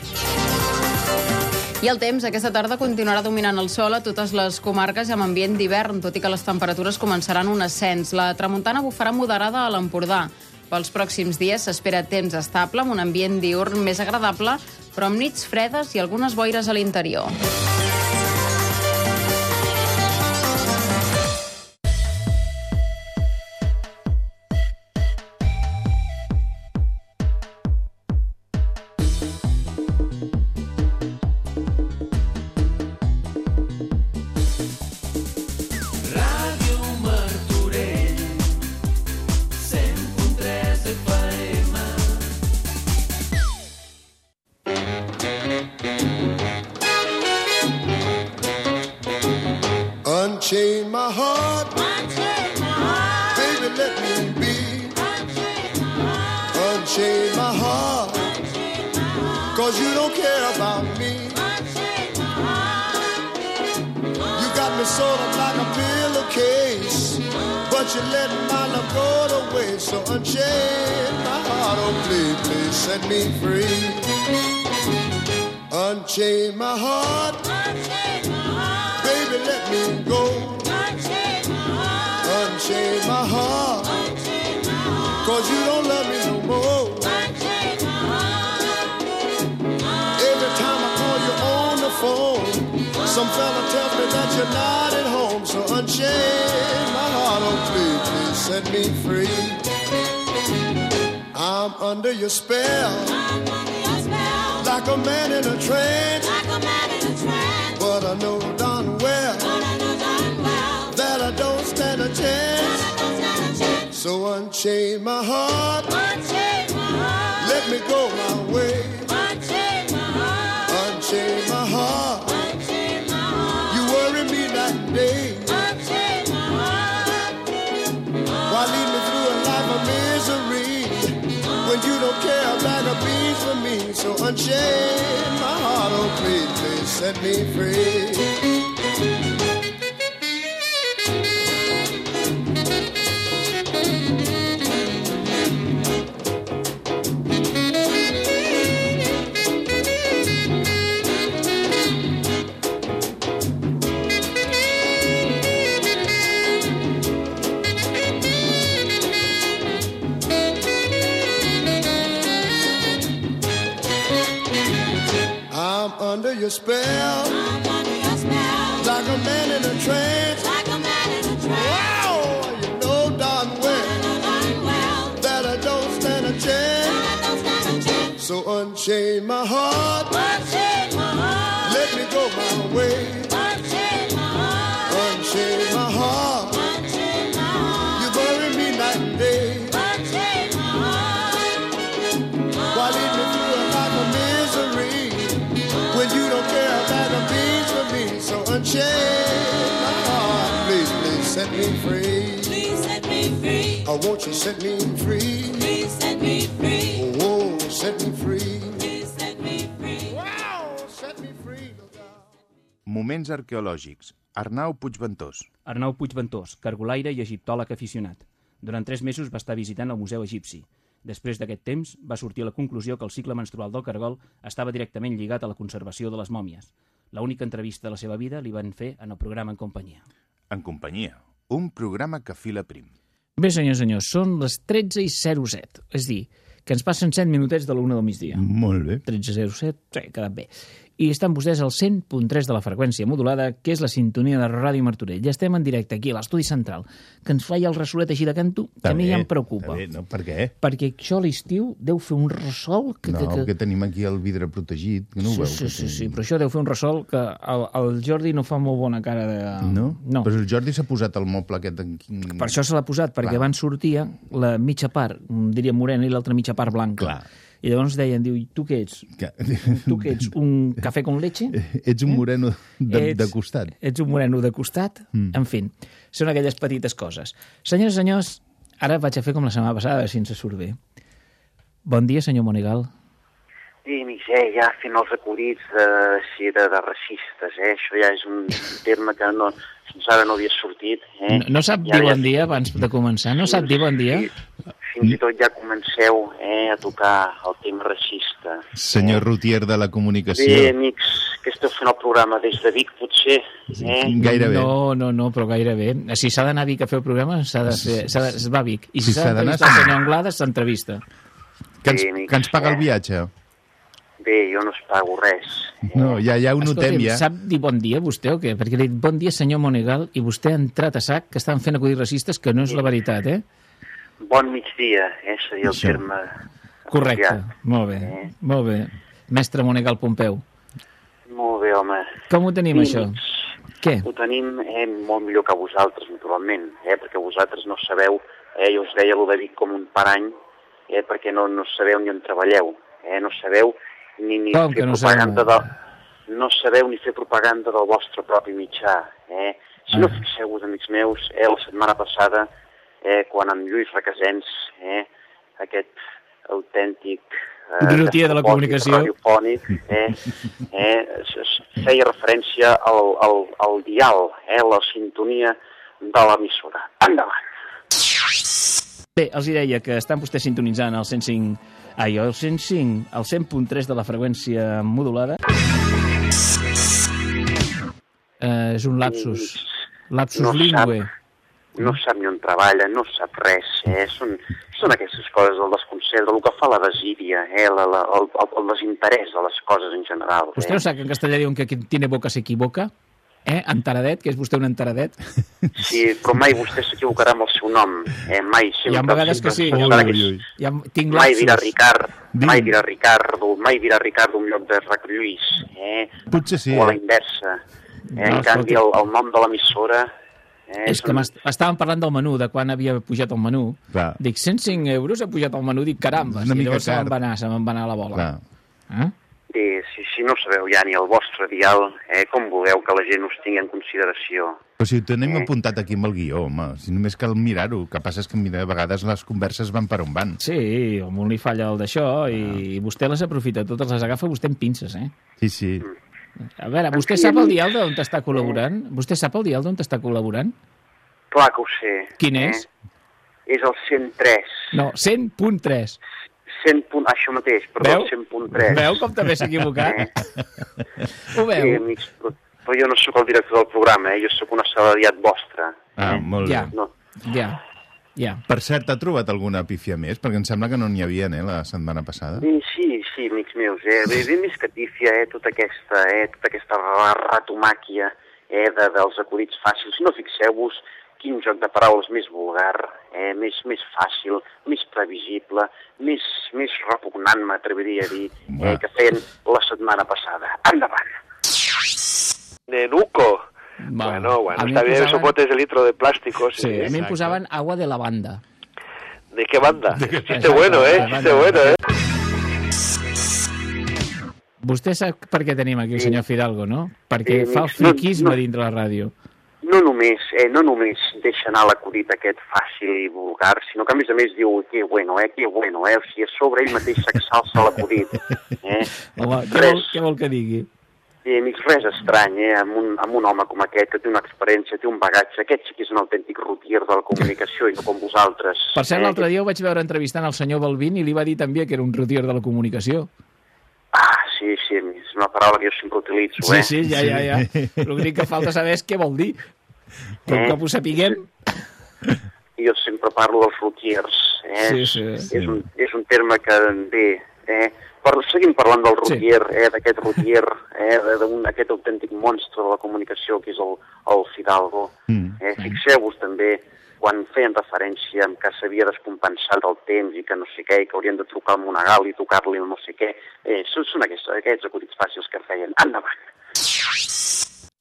I el temps aquesta tarda continuarà dominant el sol a totes les comarques amb ambient d'hivern, tot i que les temperatures començaran un ascens. La tramuntana bufarà moderada a l'Empordà. Pels pròxims dies s'espera temps estable, amb un ambient diurn més agradable, però amb nits fredes i algunes boires a l'interior. Me free. Like a man in a trance. Like a man in a trance. Wow, you know darn well that I don't stand a chance. So unchain my heart. unchain my heart. Let me go my way. My heart, please, please set me free. Please set me free. Oh, won't you set me free? Please set me free. Oh, set me free. Set me free. Wow, set me free. Moments arqueològics. Arnau Puigventós. Arnau Puigventós, cargolaire i egiptòleg aficionat. Durant tres mesos va estar visitant el Museu Egipci. Després d'aquest temps, va sortir a la conclusió que el cicle menstrual del cargol estava directament lligat a la conservació de les mòmies. La única entrevista de la seva vida li van fer en el programa En Companyia. En companyia. Un programa que fila prim. Bé, senyors, senyors, són les 13 i 07. És dir, que ens passen 7 minutets de la una del migdia. Molt bé. 13.07, sí, ha quedat bé. I estan vostès al 100.3 de la freqüència modulada, que és la sintonia de Ràdio Martorell. Ja estem en directe aquí, a l'estudi central, que ens feia el ressolet així de canto, que a mi ja em preocupa. Bé, no, per què? Perquè això a l'estiu deu fer un ressol que... No, que, que... que tenim aquí el vidre protegit, que no ho sí, veu? sí, sí, sí, però això deu fer un ressol que el, el Jordi no fa molt bona cara de... No? No. Però el Jordi s'ha posat el moble aquest... En... Per això se l'ha posat, perquè Clar. abans sortia la mitja part, diria morena, i l'altra mitja part blanca. Clar. I llavors deien, diu, "I tu què ets? Que... Tu què ets? Un cafè con leche? Ets un moreno de, Ets- de costat. Ets un moreno de costat? Mm. En fi, són aquelles petites coses. Senyores i senyors, ara vaig a fer com la setmana passada, a veure si ens surt bé. Bon dia, senyor Monegal. Sí, amics, eh, ja fent els acudits de, així de, de racistes, eh? Això ja és un terme que no, fins ara no havia sortit. Eh? No, no sap ja, dir ja, bon dia abans de començar? No sap dir bon dia? Fins i tot ja comenceu eh, a tocar el tema racista. Senyor Rutier de la Bé, comunicació. amics, que esteu fent el programa des de Vic, potser, eh? Gairebé. No, no, no, però gairebé. Si s'ha d'anar a Vic a fer el programa, s'ha de fer, s'ha de, es va a Vic. I si s'ha s'ha d'anar, d'entrevistar el senyor Anglada, s'entrevista. Que ens, Bé, amics, que ens paga el eh? viatge. Bé, jo no es pago res. No, ja, ja ho notem, Escolti'm, ja. sap dir bon dia vostè o què? Perquè li he dit bon dia senyor Monegal i vostè ha entrat a sac que estan fent acudits racistes que no és la veritat, eh? Bon migdia, eh? Seria el Això. terme... Correcte, apropiat. molt bé, Eh? molt bé. Mestre Monegal Pompeu, Molt bé, home. com ho tenim, Sí, això? amics, Què? Ho tenim eh, molt millor que vosaltres, naturalment, eh, perquè vosaltres no sabeu, eh, jo us deia lo de Vic com un parany, eh, perquè no, no sabeu ni on treballeu, eh, no sabeu ni, ni Com fer no propaganda sabem? de, no sabeu ni fer propaganda del vostre propi mitjà. Eh? Si no Ah. fixeu-vos, amics meus, eh, la setmana passada, eh, quan amb Lluís Requesens, eh, aquest autèntic eh, Grutier de la comunicació. radiofònic, eh, eh, feia referència al, al, al dial, eh, la sintonia de l'emissora. Endavant. Bé, els hi deia que estan vostès sintonitzant el 105... Ai, el 105, el 100.3 de la freqüència modulada. Eh, és un lapsus. Lapsus No lingüe. No sap ni on treballa, no sap res, eh? Són, són aquestes coses del desconcert, del que fa la desídia, eh? La, la, el, el, desinterès de les coses en general. Vostè no sap que en castellà diuen que quien tiene boca s'equivoca? Eh? Entaradet, que és vostè un entaradet? Sí, però mai vostè s'equivocarà amb el seu nom. Eh? Mai, sempre, Hi ha vegades que sí. sempre Ui, ui, que- ui. Hi ha, tinc Mai dirà. Ricard, mai dirà Ricardo, mai dirà Ricardo en lloc de Rac Lluís, eh? Potser sí, O a la eh? inversa. Eh? No, en canvi, el, el nom de l'emissora... Eh? És que estàvem parlant del menú, de quan havia pujat el menú. Clar. Dic, 105 euros ha pujat el menú, dic, caramba, Una i mica llavors se me'n va anar, se me'n va anar la bola. Clar. Eh? I si, si no sabeu ja ni el vostre dial, eh, com voleu que la gent us tingui en consideració? Però si ho tenim Eh? apuntat aquí amb el guió, home, si només cal mirar-ho. El que passa és que mira, a vegades les converses van per on van. Sí, a un li falla el d'això i vostè les aprofita totes, les agafa vostè en pinces, eh? Sí, sí. A veure, vostè sap el dial d'on està col·laborant? Vostè sap el dial d'on està col·laborant? Clar que ho sé. Quin eh? és? És el 103. No, 100.3. 100 punt... Això mateix, perdó, Veu? 100.3. Veu com també s'ha equivocat? Ho Sí, veu? amics, però, però jo no sóc el director del programa, eh? jo sóc un assalariat vostre. Ah, molt Ja. bé. No. Ja, ja. Per cert, ha trobat alguna pífia més? Perquè em sembla que no n'hi havia, eh, la setmana passada. Sí, sí, sí, amics meus, eh? Bé, bé més que tífia, eh? Tota aquesta, eh? Tota aquesta ra- ratomàquia eh? de, dels acudits fàcils. No fixeu-vos quin joc de paraules més vulgar, eh? més, més fàcil, més previsible, més, més repugnant, m'atreviria a dir, eh? que feien la setmana passada. Endavant. Nenuco. Va. Bueno, bueno, A mí está me bien posaban- esos botes de litro de plástico, sí. Sí, a mi em posaven agua de lavanda. ¿De qué banda? Chiste Exacte, bueno, de ¿eh? Chiste bueno, ¿eh? Vostè sap per què tenim aquí el senyor Fidalgo, no? Perquè fa el friquisme no. dintre la ràdio. no només, eh, no només deixa anar l'acudit aquest fàcil i vulgar, sinó que a més a més diu que bueno, eh, que bueno, eh, o sigui, a sobre ell mateix s'exalça l'acudit. Eh? Home, què vol, què vol que digui? eh, amics, res estrany, eh, amb un, amb un home com aquest, que té una experiència, té un bagatge, aquest sí que és un autèntic rutier de la comunicació i no com vosaltres. Per cert, eh, l'altre dia ho vaig veure entrevistant el senyor Balvin i li va dir també que era un rutier de la comunicació. Sí, sí, és una paraula que jo sempre utilitzo, Sí, eh? sí, ja, ja, ja. L'únic que falta saber és què vol dir. Que un Eh? cop ho sapiguem... jo sempre parlo dels rutiers. Eh? Sí, sí. És, un, és un terme que bé, eh? Per, seguim parlant del Sí. rutier, eh? d'aquest rutier, eh? d'aquest autèntic monstre de la comunicació que és el, el Fidalgo. Mm. Eh? Fixeu-vos també quan feien referència en que s'havia descompensat el temps i que no sé què, i que haurien de trucar al Monagal i tocar-li el no sé què. Eh, són, són aquests, aquests acudits fàcils que feien. Endavant.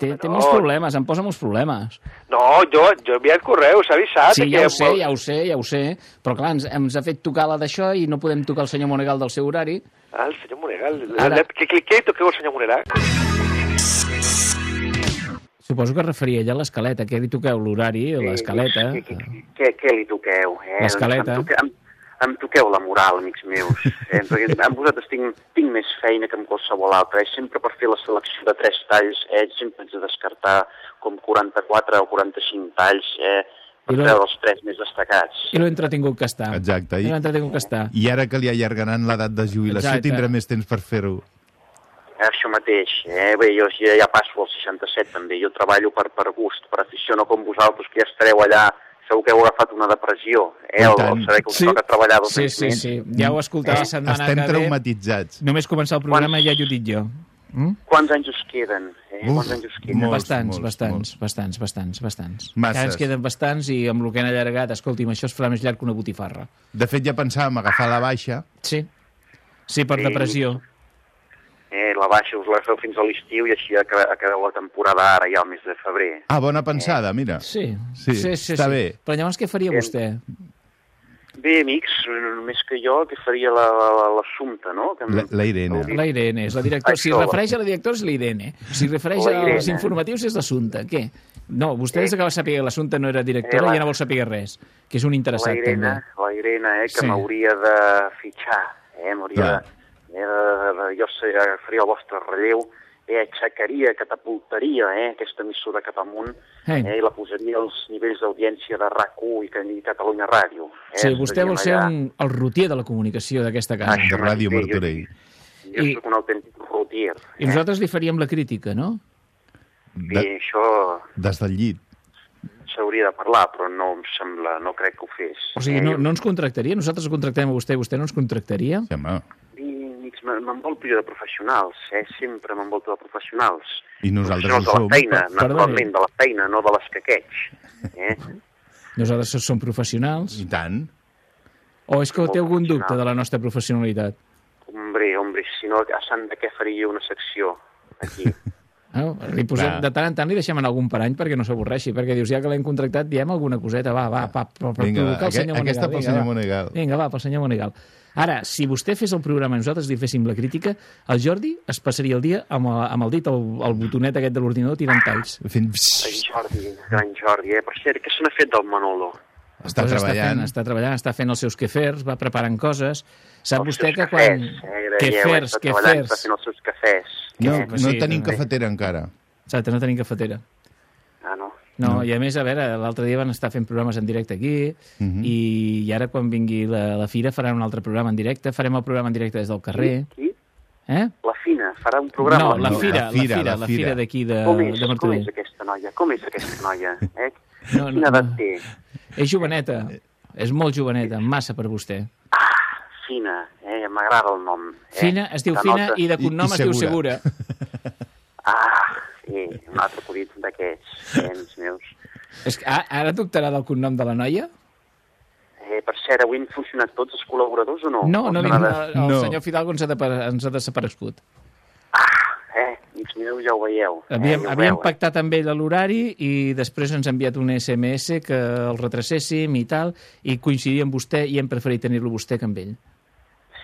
Té, té molts problemes, em posa molts problemes. No, yo, yo envié el correo, s'ha avisat. Sí, que ja ho sé, ja ho sé, ja ho sé. Però clar, ens, ens ha fet tocar la d'això i no podem tocar el senyor Monegal del seu horari. Ah, el senyor Monegal. Ara. Que cliqué i toqueu el senyor Monegal. Suposo que es referia ella a l'escaleta. Què li toqueu? L'horari, l'escaleta? Què, què li toqueu? Eh? L'escaleta. Em, toqueu, em, em toqueu la moral, amics meus. Eh? Perquè amb vosaltres tinc, tinc més feina que amb qualsevol altra. Eh? Sempre per fer la selecció de tres talls, eh? sempre haig de descartar com 44 o 45 talls, eh? per I treure els tres més destacats. I l'ho entretingut que està. Exacte. I l'ho entretingut que està. I ara que li allargaran l'edat de jubilació, Exacte. tindrà més temps per fer-ho. Eh, Això mateix. Eh? Bé, jo ja, ja passo als 67 també. Jo treballo per, per gust, per afició, no com vosaltres que ja estareu allà segur que heu agafat una depressió, eh? El, el saber que us Sí. toca treballar dos Sí, anys sí, més. sí. Ja ho escoltarà la setmana Estem que ve. traumatitzats. Només començar el programa ja t'ho dic jo. Mm? Quants anys us queden? Eh? Uf, Quants anys us queden? molts, bastants, molts, bastants, bastants, bastants, bastants. Masses. Encara ens queden bastants i amb el que han allargat, escolti'm, això es farà més llarg que una botifarra. De fet, ja pensàvem agafar la baixa. Sí. Sí, per Sí. depressió. Eh, la baixa us la feu fins a l'estiu i així aca- acabeu la temporada ara, ja al mes de febrer. Ah, bona pensada, mira. Sí, Sí, sí, sí. està sí. bé. Però llavors què faria Bien. vostè? Bé, amics, només que jo, que faria la- la- l'assumpte, no? Que La, la Irene. La Irene és la directora. Si es refereix a la directora és la Irene. Si es refereix La Irene. als informatius és l'assumpte. Què? No, vostè des que va saber que l'assumpte no era directora Eh, la- ja no vol saber res, que és un interessat la Irene, també. la Irene, eh, que Sí. m'hauria de fitxar, eh, m'hauria de, eh, de, de, jo sé, faria el vostre relleu, eh, aixecaria, catapultaria eh, aquesta emissora cap amunt Eh. eh, i la posaria als nivells d'audiència de RAC1 i, i Catalunya Ràdio. Eh, Sí, vostè vol ser allà. un, el rotier de la comunicació d'aquesta casa. De Ràdio Martorell. Jo I- sóc un autèntic rotier. I nosaltres li faríem la crítica, no? I De, això des del llit. s'hauria de parlar, però no em sembla, no crec que ho fes. O sigui, no, no ens contractaria? Nosaltres contractem a vostè, vostè no ens contractaria? Sí, home. Me- m'envolto jo de professionals, eh? sempre m'envolto de professionals. I nosaltres professionals ho de som. la feina, Per- naturalment, de la feina, no de l'escaqueig. Eh? Nosaltres som professionals? I tant. O és que Molt té algun dubte de la nostra professionalitat? Hombre, hombre, si no, a Sant de què faria una secció aquí? No? Li posem, Clar. de tant en tant li deixem en algun parany perquè no s'avorreixi, perquè dius, ja que l'hem contractat, diem alguna coseta, va, va, va, per, per Vinga, va, provocar el aquest- senyor Monegal. aquesta pel vinga, senyor va. Monegal. Vinga, va, pel senyor Monegal. Ara, si vostè fes el programa i nosaltres li féssim la crítica, el Jordi es passaria el dia amb, el- amb el dit al, al botonet aquest de l'ordinador tirant talls. Fent... Ai, Jordi, gran Jordi, eh? Per cert, què se n'ha fet del Manolo? Està Doncs treballant. Està fent, està treballant, està fent els seus quefers, va preparant coses. Sap Els vostè que cafès, quan... Eh? Veieu, Quefers, està treballant, quefers. Està fent els seus cafès. No, Eh? no Sí, tenim també. cafetera encara. Exacte, no tenim cafetera. Ah, no. No, no, i a més, a veure, l'altre dia van estar fent programes en directe aquí Mhm. i, i ara quan vingui la, la fira faran un altre programa en directe, farem el programa en directe des del carrer. Qui? Eh? La Fina farà un programa. No, la No, fira, la fira, la fira, la fira. fira d'aquí de, com és, de com Martorell. és aquesta noia? Com és aquesta noia? Eh? No, no, Quina edat no. té? És joveneta, és molt joveneta, massa per vostè. Fina, eh? M'agrada el nom. Eh? Fina, es diu Fina i de cognom I- i es diu segura. Segura. Ah, sí, un altre acudit d'aquests, els meus. És que, ah, ara dubtarà del cognom de la noia? Eh, per cert, avui han funcionat tots els col·laboradors o no? No, no, O vinc, s'ha de- el No. senyor Fidalgo ens ha, de, ens ha desaparegut. Eh, amics meus, ja ho veieu. Havíem, eh, ja ho havíem veu, eh? pactat amb ell l'horari i després ens ha enviat un SMS que el retraséssim i tal, i coincidia amb vostè i hem preferit tenir-lo vostè que amb ell.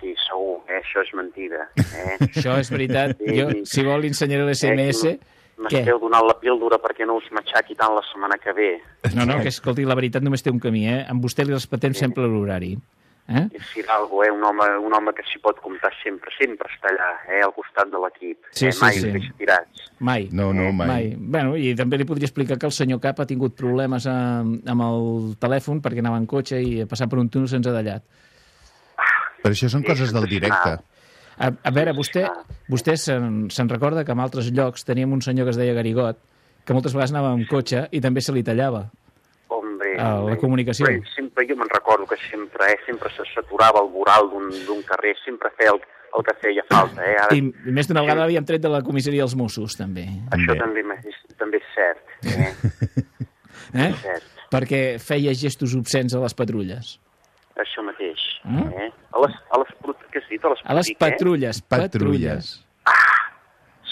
Sí, segur, eh? això és mentida. Eh? Això és veritat. Sí, Jo, si vol, li ensenyaré l'SMS. Eh? M'esteu donant la píldora perquè no us matxaqui tant la setmana que ve. No, no, que escolti, la veritat només té un camí, eh? Amb vostè li respetem sempre l'horari. Eh? És Fidalgo, eh? un, home, un home que s'hi pot comptar sempre, sempre està allà, eh? al costat de l'equip. Sí, eh? sí, Mai sí. deixa tirats. Mai. No, no, mai. Mai. Bueno, I també li podria explicar que el senyor Cap ha tingut problemes amb, amb el telèfon perquè anava en cotxe i passar per un túnel se'ns ha dallat. Però això són coses del directe. A, a veure, vostè, vostè se'n se'n recorda que en altres llocs teníem un senyor que es deia Garigot, que moltes vegades anava amb cotxe i també se li tallava. Hombre, Ah, la hombre. comunicació. Però sempre, jo me'n recordo que sempre, eh? sempre se saturava el voral d'un d'un carrer, sempre feia el, el que feia falta. Eh? Ara, I, i més d'una vegada l'havíem tret de la comissaria dels Mossos, també. Això també, també és cert. Eh? Eh? És cert. Perquè feia gestos obscens a les patrulles. Això mateix. Mm. Eh? A les, a les, què has dit? A les, A les eh? patrulles, patrulles.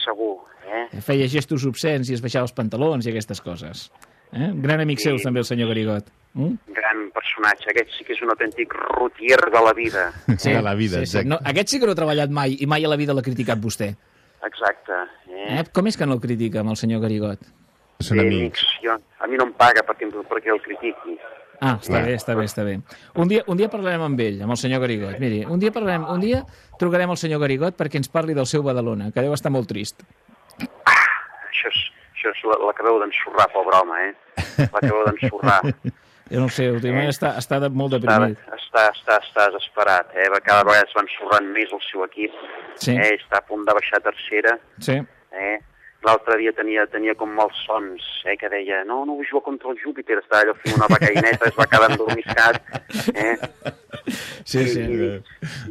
Segur, eh? Feia gestos obscens i es baixava els pantalons i aquestes coses. Eh? Gran amic Sí. seu, també, el senyor Garigot. Mm? Gran personatge. Aquest sí que és un autèntic rotier de la vida. Sí, de la vida, sí, sí. exacte. No, aquest sí que no ha treballat mai i mai a la vida l'ha criticat vostè. Exacte. Eh? Eh? Com és que no el critica amb el senyor Garigot? Són Bé, amics. Jo, a mi no em paga perquè, perquè el critiqui. Ah, està bé, està bé, està bé. Un dia, un dia parlarem amb ell, amb el senyor Garigot. Miri, un dia parlarem, un dia trucarem al senyor Garigot perquè ens parli del seu Badalona, que deu estar molt trist. Això és, això és la, l'acabeu d'ensorrar, pobre home, eh? L'acabeu d'ensorrar. Jo no sé, últimament està, està de, molt Està, deprimit. està, està, està desesperat, eh? Cada vegada es va ensorrant més el seu equip. Sí. Eh? Està a punt de baixar a tercera. Sí. Eh? L'altre dia tenia, tenia com malsons, eh? que deia, no, no vull jugar contra el Júpiter, estava allò fent una becaineta, es va quedar endormiscat. Eh? Sí, sí. I,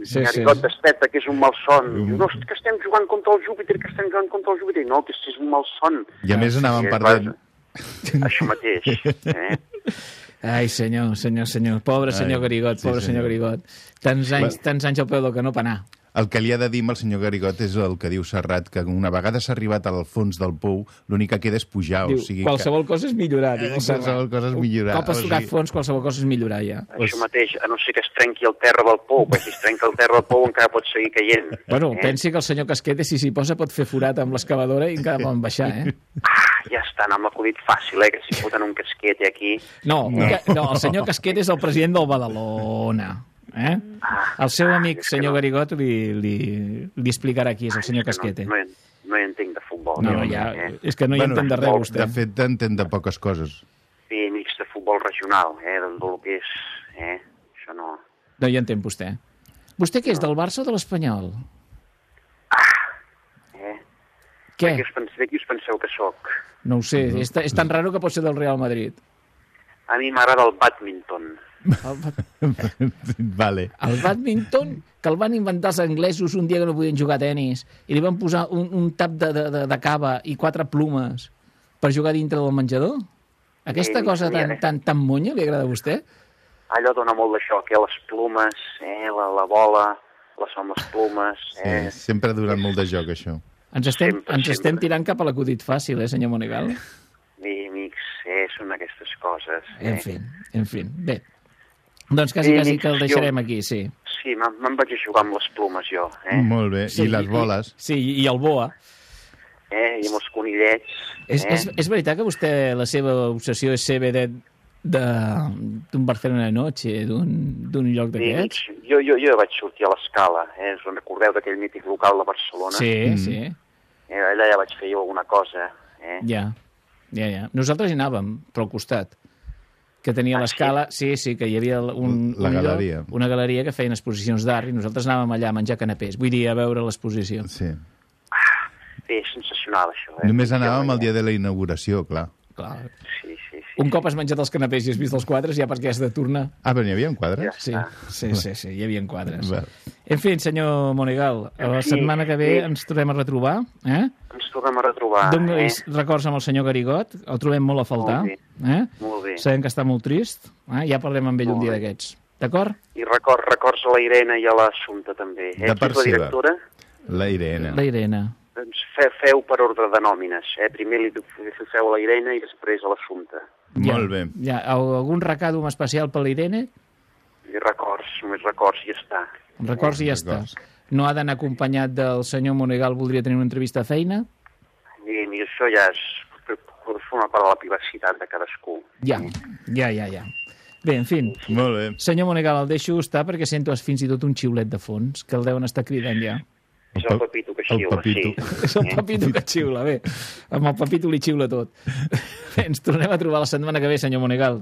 Sí, i sí. Despeta, que és un malson. Diu, no, que estem jugant contra el Júpiter, que estem jugant contra el Júpiter. No, que és un malson. I a més anàvem Sí, perdent. va, Això mateix. Eh? Ai, senyor, senyor, senyor. Pobre senyor Ai, Garigot, sí, pobre senyor senyor. Garigot. Tants anys, tants anys al peu del canó per anar. El que li ha de dir amb el senyor Garigot és el que diu Serrat, que una vegada s'ha arribat al fons del pou, l'únic que queda és pujar. Diu, o sigui qualsevol cosa és millorar. que... diu. Qualsevol cosa és millorar. Un cop has o tocat sigui- fons, qualsevol cosa és millorar ja. Això mateix, a no ser que es trenqui el terra del pou, perquè si es trenca el terra del pou encara pot seguir caient. Bueno, eh? pensi que el senyor Casquete, si s'hi posa, pot fer forat amb l'excavadora i encara poden baixar, eh? Ja està, no, amb l'acudit fàcil, eh, que si foten un casquet aquí... No, no. no, el senyor Casquet és el president del Badalona. Eh? El seu amic, senyor Garigot, li, li, li explicarà qui és el senyor Casquete. No, hi- no hi entenc de futbol. No, eh? ja, Eh? és que no hi entén de res, vostè. De fet, entén de poques coses. Sí, amics de futbol regional, eh, del, del que és... Eh? Això no... No hi entén vostè. Vostè què és, del Barça o de l'Espanyol? Eh? Què? De qui us, penseu, de qui us penseu que sóc? No ho sé, és, és tan raro que pot ser del Real Madrid. A mi m'agrada el badminton. El, vale. el badminton, que el van inventar els anglesos un dia que no podien jugar a tennis, i li van posar un, un tap de, de, de, de cava i quatre plumes per jugar dintre del menjador? Aquesta Sí, cosa sí, tan, eh? tan, tan monya li agrada a vostè? Allò dona molt d'això, que les plumes, eh, la, la bola, les són les plumes, eh? Sí, sempre ha donat molt de joc, això. Ens estem, Sempre, ens estem tirant cap a l'acudit fàcil, eh, senyor Monegal? I, amics, eh, són aquestes coses. Eh? En fi, en fi. Bé, doncs quasi, Sí, quasi que el jo- deixarem aquí, sí. Sí, me'n vaig a jugar amb les plumes, jo, eh? Molt bé. I les boles? Sí, i el boa. eh? I amb els conillets, És, eh? és, és veritat que vostè, la seva obsessió és ser vedet de- d'un Barcelona Noche, d'un d'un lloc Sí, d'aquests? amics, jo, jo, jo vaig sortir a l'escala, eh? Us recordeu d'aquell mític local de Barcelona? Sí, Mm. sí, Eh, allà ja vaig fer jo alguna cosa, eh? ja. Ja, ja. Nosaltres hi anàvem, però al costat que tenia l'escala, sí, sí, que hi havia un, La un galeria. Lloc, una galeria que feien exposicions d'art i nosaltres anàvem allà a menjar canapés, vull dir, a veure l'exposició. Sí. Bé, sensacional, això, eh? Només anàvem el dia de la inauguració, clar. Clar. Sí. Un cop has menjat els canapés i has vist els quadres, ja perquè has de tornar. Ah, però n'hi havia quadres? Sí, sí, sí, sí, hi havia quadres. Val. En fi, senyor Monegal, la Sí, setmana que ve sí. ens tornem a retrobar, eh? Ens tornem a retrobar, Dóna eh? records amb el senyor Garigot, el trobem molt a faltar. Molt bé. Eh? Molt bé. Sabem que està molt trist, eh? ja parlem amb ell un Molt dia bé. d'aquests. D'acord? I record, records a la Irene i a l'Assumpta, també. Eh? De és la seva. directora? La Irene. La Irene. Doncs fe, feu per ordre de nòmines. Eh? Primer li feu a la Irene i després a l'Assumpta. Molt bé. Ja, algun recàdum especial per la Irene? I records, només records i ja està. Records i ja està. No ha d'anar acompanyat del senyor Monegal, voldria tenir una entrevista a feina? I, i això ja és, forma part de la privacitat de cadascú. Ja, ja, ja, ja. Bé, en fi. Molt bé. Senyor Monegal, el deixo estar perquè sento fins i tot un xiulet de fons, que el deuen estar cridant ja. És el Pepito que xiula, sí. És el Pepito que xiula, bé. Amb el Pepito li xiula tot. Bé, ens tornem a trobar la setmana que ve, senyor Monegal.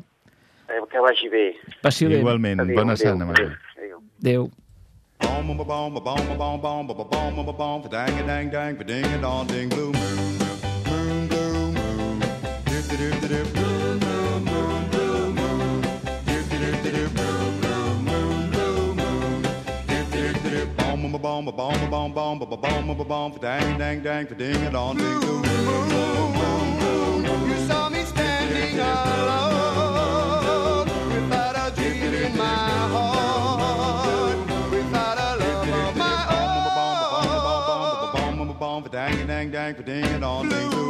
Eh, que vagi bé. Passi bé. Igualment, Adéu, bona adéu, sana, Maria. adéu. Adéu. Bom, bom, bom, bom, bom, bom, bom, bom, bom, bom, bom, for dang a dang dang, for ding a dong ding blue moon, moon blue moon, dip dip dip dip blue moon, moon blue moon, dip dip dip dip blue moon, ba bomb ba bomb ba bomb bomb ba bomb ba bomb ba dang dang dang ba ding a dong ding dong. You saw me standing alone without a dream in my heart, without a love of my own. Ba bomb ba bomb ba bomb ba bomb ba bomb ba dang dang dang ba ding a dong ding dong.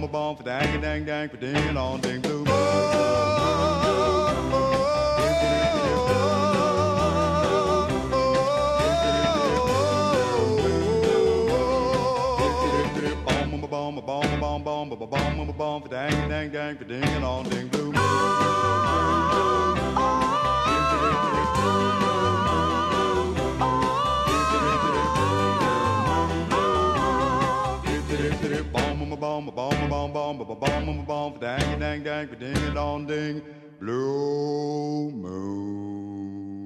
bomb a bomb for dang a dang dang for ding a long ding blue. Bomb a bomb a bomb bomb a bomb a bomb for dang dang dang for ding a long ding blue. Oh, oh, oh, oh. Bom bom ba ba bom bom bom for dang dang dang ding on ding blue moon.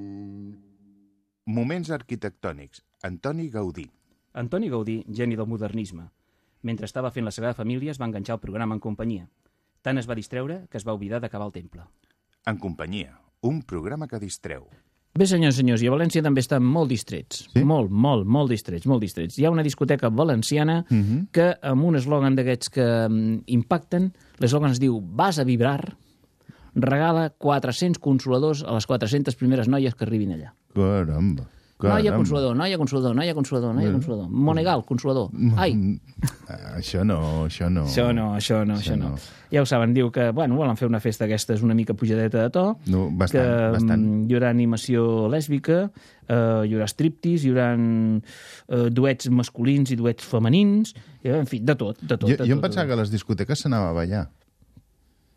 Moments arquitectònics. Antoni Gaudí. Antoni Gaudí, geni del modernisme. Mentre estava fent la Sagrada Família es va enganxar al programa en companyia. Tant es va distreure que es va oblidar d'acabar el temple. En companyia. Un programa que distreu. Bé, senyors senyors, i a València també estan molt distrets. Sí? Molt, molt, molt distrets, molt distrets. Hi ha una discoteca valenciana uh Mhm. -huh. que amb un eslògan d'aquests que mm, impacten, l'eslògan es diu Vas a vibrar, regala 400 consoladors a les 400 primeres noies que arribin allà. Caramba. Noia Caramba. consolador, noia consolador, noia consolador, noia consolador. Monegal, consolador. Ai, Mm, Això no, això no. Això no, això no, això, Això no. no. Ja ho saben, diu que, bueno, volen fer una festa d'aquestes una mica pujadeta de to, No, bastant, que bastant. mm, hi haurà animació lèsbica, eh, hi haurà striptease, hi haurà eh, duets masculins i duets femenins, i, en fi, de tot, de tot. Jo, de jo em tot, pensava que a les discoteques s'anava a ballar.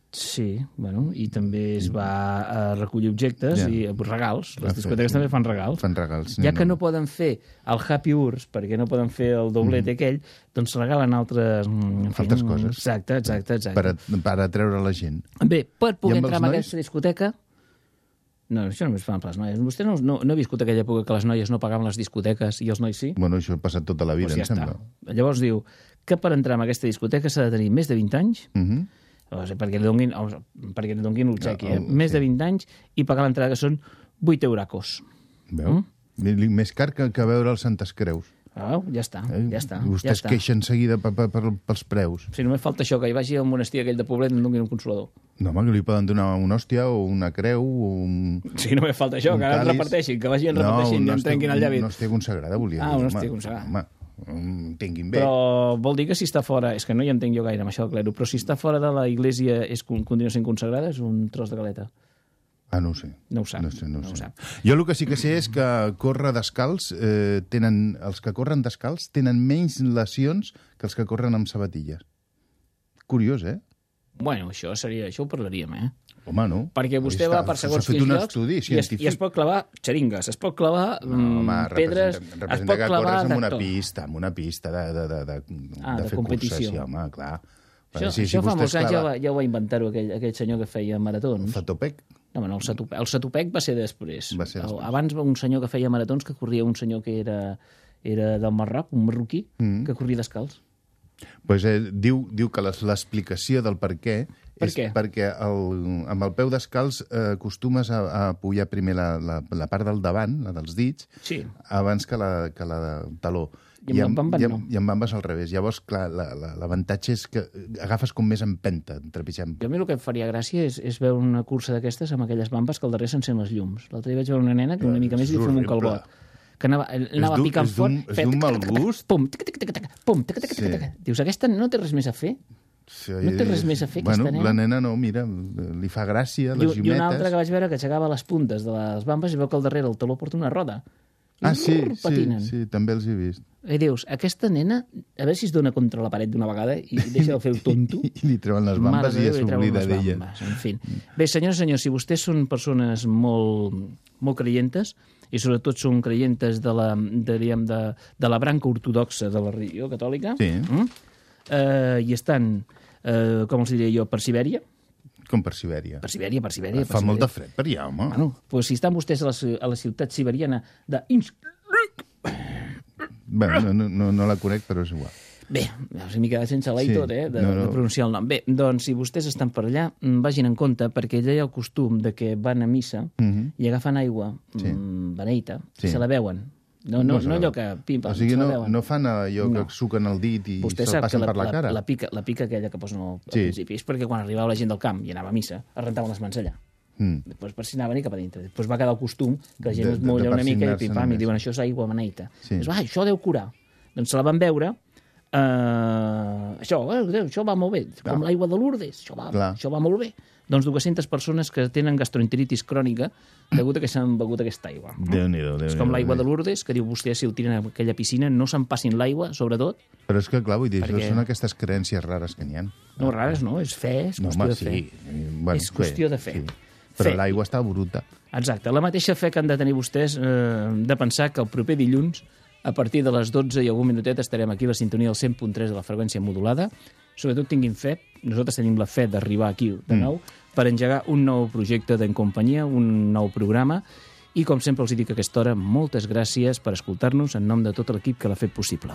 Sí, bueno, i també es va a recollir objectes Ja. i eh, regals. Les discoteques també fan regals. Fan regals. Ja que no poden fer el Happy Urs, perquè no poden fer el doblet Mhm. aquell, doncs regalen altres... mm, en fi, Altres mm, coses. Exacte, exacte, exacte. Per, a, per atreure la gent. Bé, per poder entrar en nois? aquesta discoteca... No, això només fan les noies. Vostè no, no, no ha viscut aquella època que les noies no pagaven les discoteques i els nois sí? Bueno, això ha passat tota la vida, Doncs ja em sembla. està. Llavors diu que per entrar en aquesta discoteca s'ha de tenir més de 20 anys, Mhm. O sigui, perquè li donguin, o, perquè li donguin l'obsequi, eh? el- més de 20 anys i pagar l'entrada, que són 8 euracos. Veu? Mm? Més car que, que veure els Santes Creus. Ah, ja està, Eh? ja està. Vostè ja es està. queixa en seguida per, per, per, pels preus. Si només falta això, que hi vagi al monestir aquell de Poblet i em donguin un consolador. No, home, que li poden donar una hòstia o una creu o un... Sí, només falta això, que ara en reparteixin, que vagin reparteixin i em trenquin el llavi. No estigui consagrada, volia Ah, dir. una home. hòstia consagrada. Home, tinguin bé. Però vol dir que si està fora... És que no hi entenc jo gaire amb això del clero, però si està fora de la iglesia és, continua sent consagrada, és un tros de galeta. Ah, no ho sé. No ho sap. No, sé, no, no ho ho sé. sap. Jo el que sí que sé és que córrer descalç eh, tenen... Els que corren descalç tenen menys lesions que els que corren amb sabatilles. Curiós, eh? Bueno, això seria... Això ho parlaríem, eh? Home, no? Perquè vostè Ahí va està. per segons quins llocs estudi i es, i es pot clavar xeringues, es pot clavar mm, Home, pedres, representa, es pot que clavar corres en una pista, en una pista de, de, de, de, Ah, de fer competició. curses, sí, home, clar. Això, sí, això fa vostè molts anys ja esclava- va, ja ho va inventar-ho aquell, aquell senyor que feia maratons. Fatopec? No, no, el Satupec, el Satupec va ser després. Va ser després. Abans va un senyor que feia maratons que corria un senyor que era, era del Marroc, un marroquí, Mm. que corria descalç. Pues, eh, diu, diu que l'explicació del per què Per és què? perquè el, amb el peu descalç eh, acostumes a, a apujar primer la, la, la part del davant, la dels dits, Sí. abans que la, que la del taló. I amb i no. amb, I amb bambes al revés. Llavors, clar, la- la- l'avantatge és que agafes com més empenta, trepitjant. Jo a mi el que em faria gràcia és, és veure una cursa d'aquestes amb aquelles bambes que al darrere s'encén les llums. L'altre dia vaig veure una nena que una mica més li és fuma un calbot. Que anava, anava d'un- picant és fort. és d'un mal gust. Pum, tic, tic, tic, tic, pum, tic, tic, tic, tic. Dius, aquesta no té res més a fer? Sí, No té res més a fer, bueno, aquesta nena? La nena no, mira, li fa gràcia, I, les I una llumetes... altra que vaig veure que aixecava les puntes de les bambes i veu que al darrere el taló porta una roda. I Ah, sí, brrr, sí, sí, també els he vist. I dius, aquesta nena, a veure si es dona contra la paret d'una vegada i deixa de fer el tonto. I li treuen les Mare bambes de i ja s'oblida les d'ella. En fi. Bé, senyors i senyors, si vostès són persones molt, molt creientes, i sobretot són creientes de la, de, diguem, de, de la branca ortodoxa de la religió catòlica, Sí. mm? eh, i estan, eh, com els diria jo, per Sibèria, Com per Sibèria. per Sibèria, per Sibèria, per Fa molt de Sibèria. fred per allà, home. Bueno, pues si estan vostès a la, a la ciutat siberiana de Bé, no, no, no, no la conec, però és igual. Bé, si m'he quedat sense la Sí, tot, eh, de, no, no. de pronunciar el nom. Bé, doncs, si vostès estan per allà, mm, vagin en compte, perquè allà hi ha el costum de que van a missa Mhm. i agafen aigua Sí. mm, beneita Sí. se la veuen. No, no, no, la allò que pim-pam, O sigui, no, no fan allò No. que suquen el dit i Vostè se'l passen la, per la la, cara. la, pica, la pica aquella que posen al, Sí. principi és perquè quan arribava la gent del camp i anava a missa, es rentaven les mans allà. Mm. Després persignaven i cap a dintre. Després va quedar el costum que la gent De- es molla de una mica i pim-pam, i diuen això és aigua beneita. Sí. Dius, ah, això deu curar. Doncs se la van veure Uh, això, eh, això va molt bé, com l'aigua de Lourdes, això va, Clar. això va molt bé. Doncs 200 persones que tenen gastroenteritis crònica degut a que s'han begut aquesta aigua. Déu-n'hi-do, déu És com l'aigua de Lourdes, que diu vostè si ho tiren a aquella piscina, no se'n passin l'aigua, sobretot. Però és que, clar, vull dir, Perquè- són aquestes creences rares que n'hi ha. No, rares, no, és fe, és No, qüestió home, de fe. sí. Bueno, és qüestió de fe. Sí. Però Fe. l'aigua està bruta. Exacte, la mateixa fe que han de tenir vostès eh, de pensar que el proper dilluns, a partir de les 12 i algun minutet, estarem aquí a la sintonia del 100.3 de la freqüència modulada. Sobretot tinguin fe, nosaltres tenim la fe d'arribar aquí de Mm. nou, per engegar un nou projecte d'en companyia, un nou programa, i com sempre els dic a aquesta hora, moltes gràcies per escoltar-nos en nom de tot l'equip que l'ha fet possible.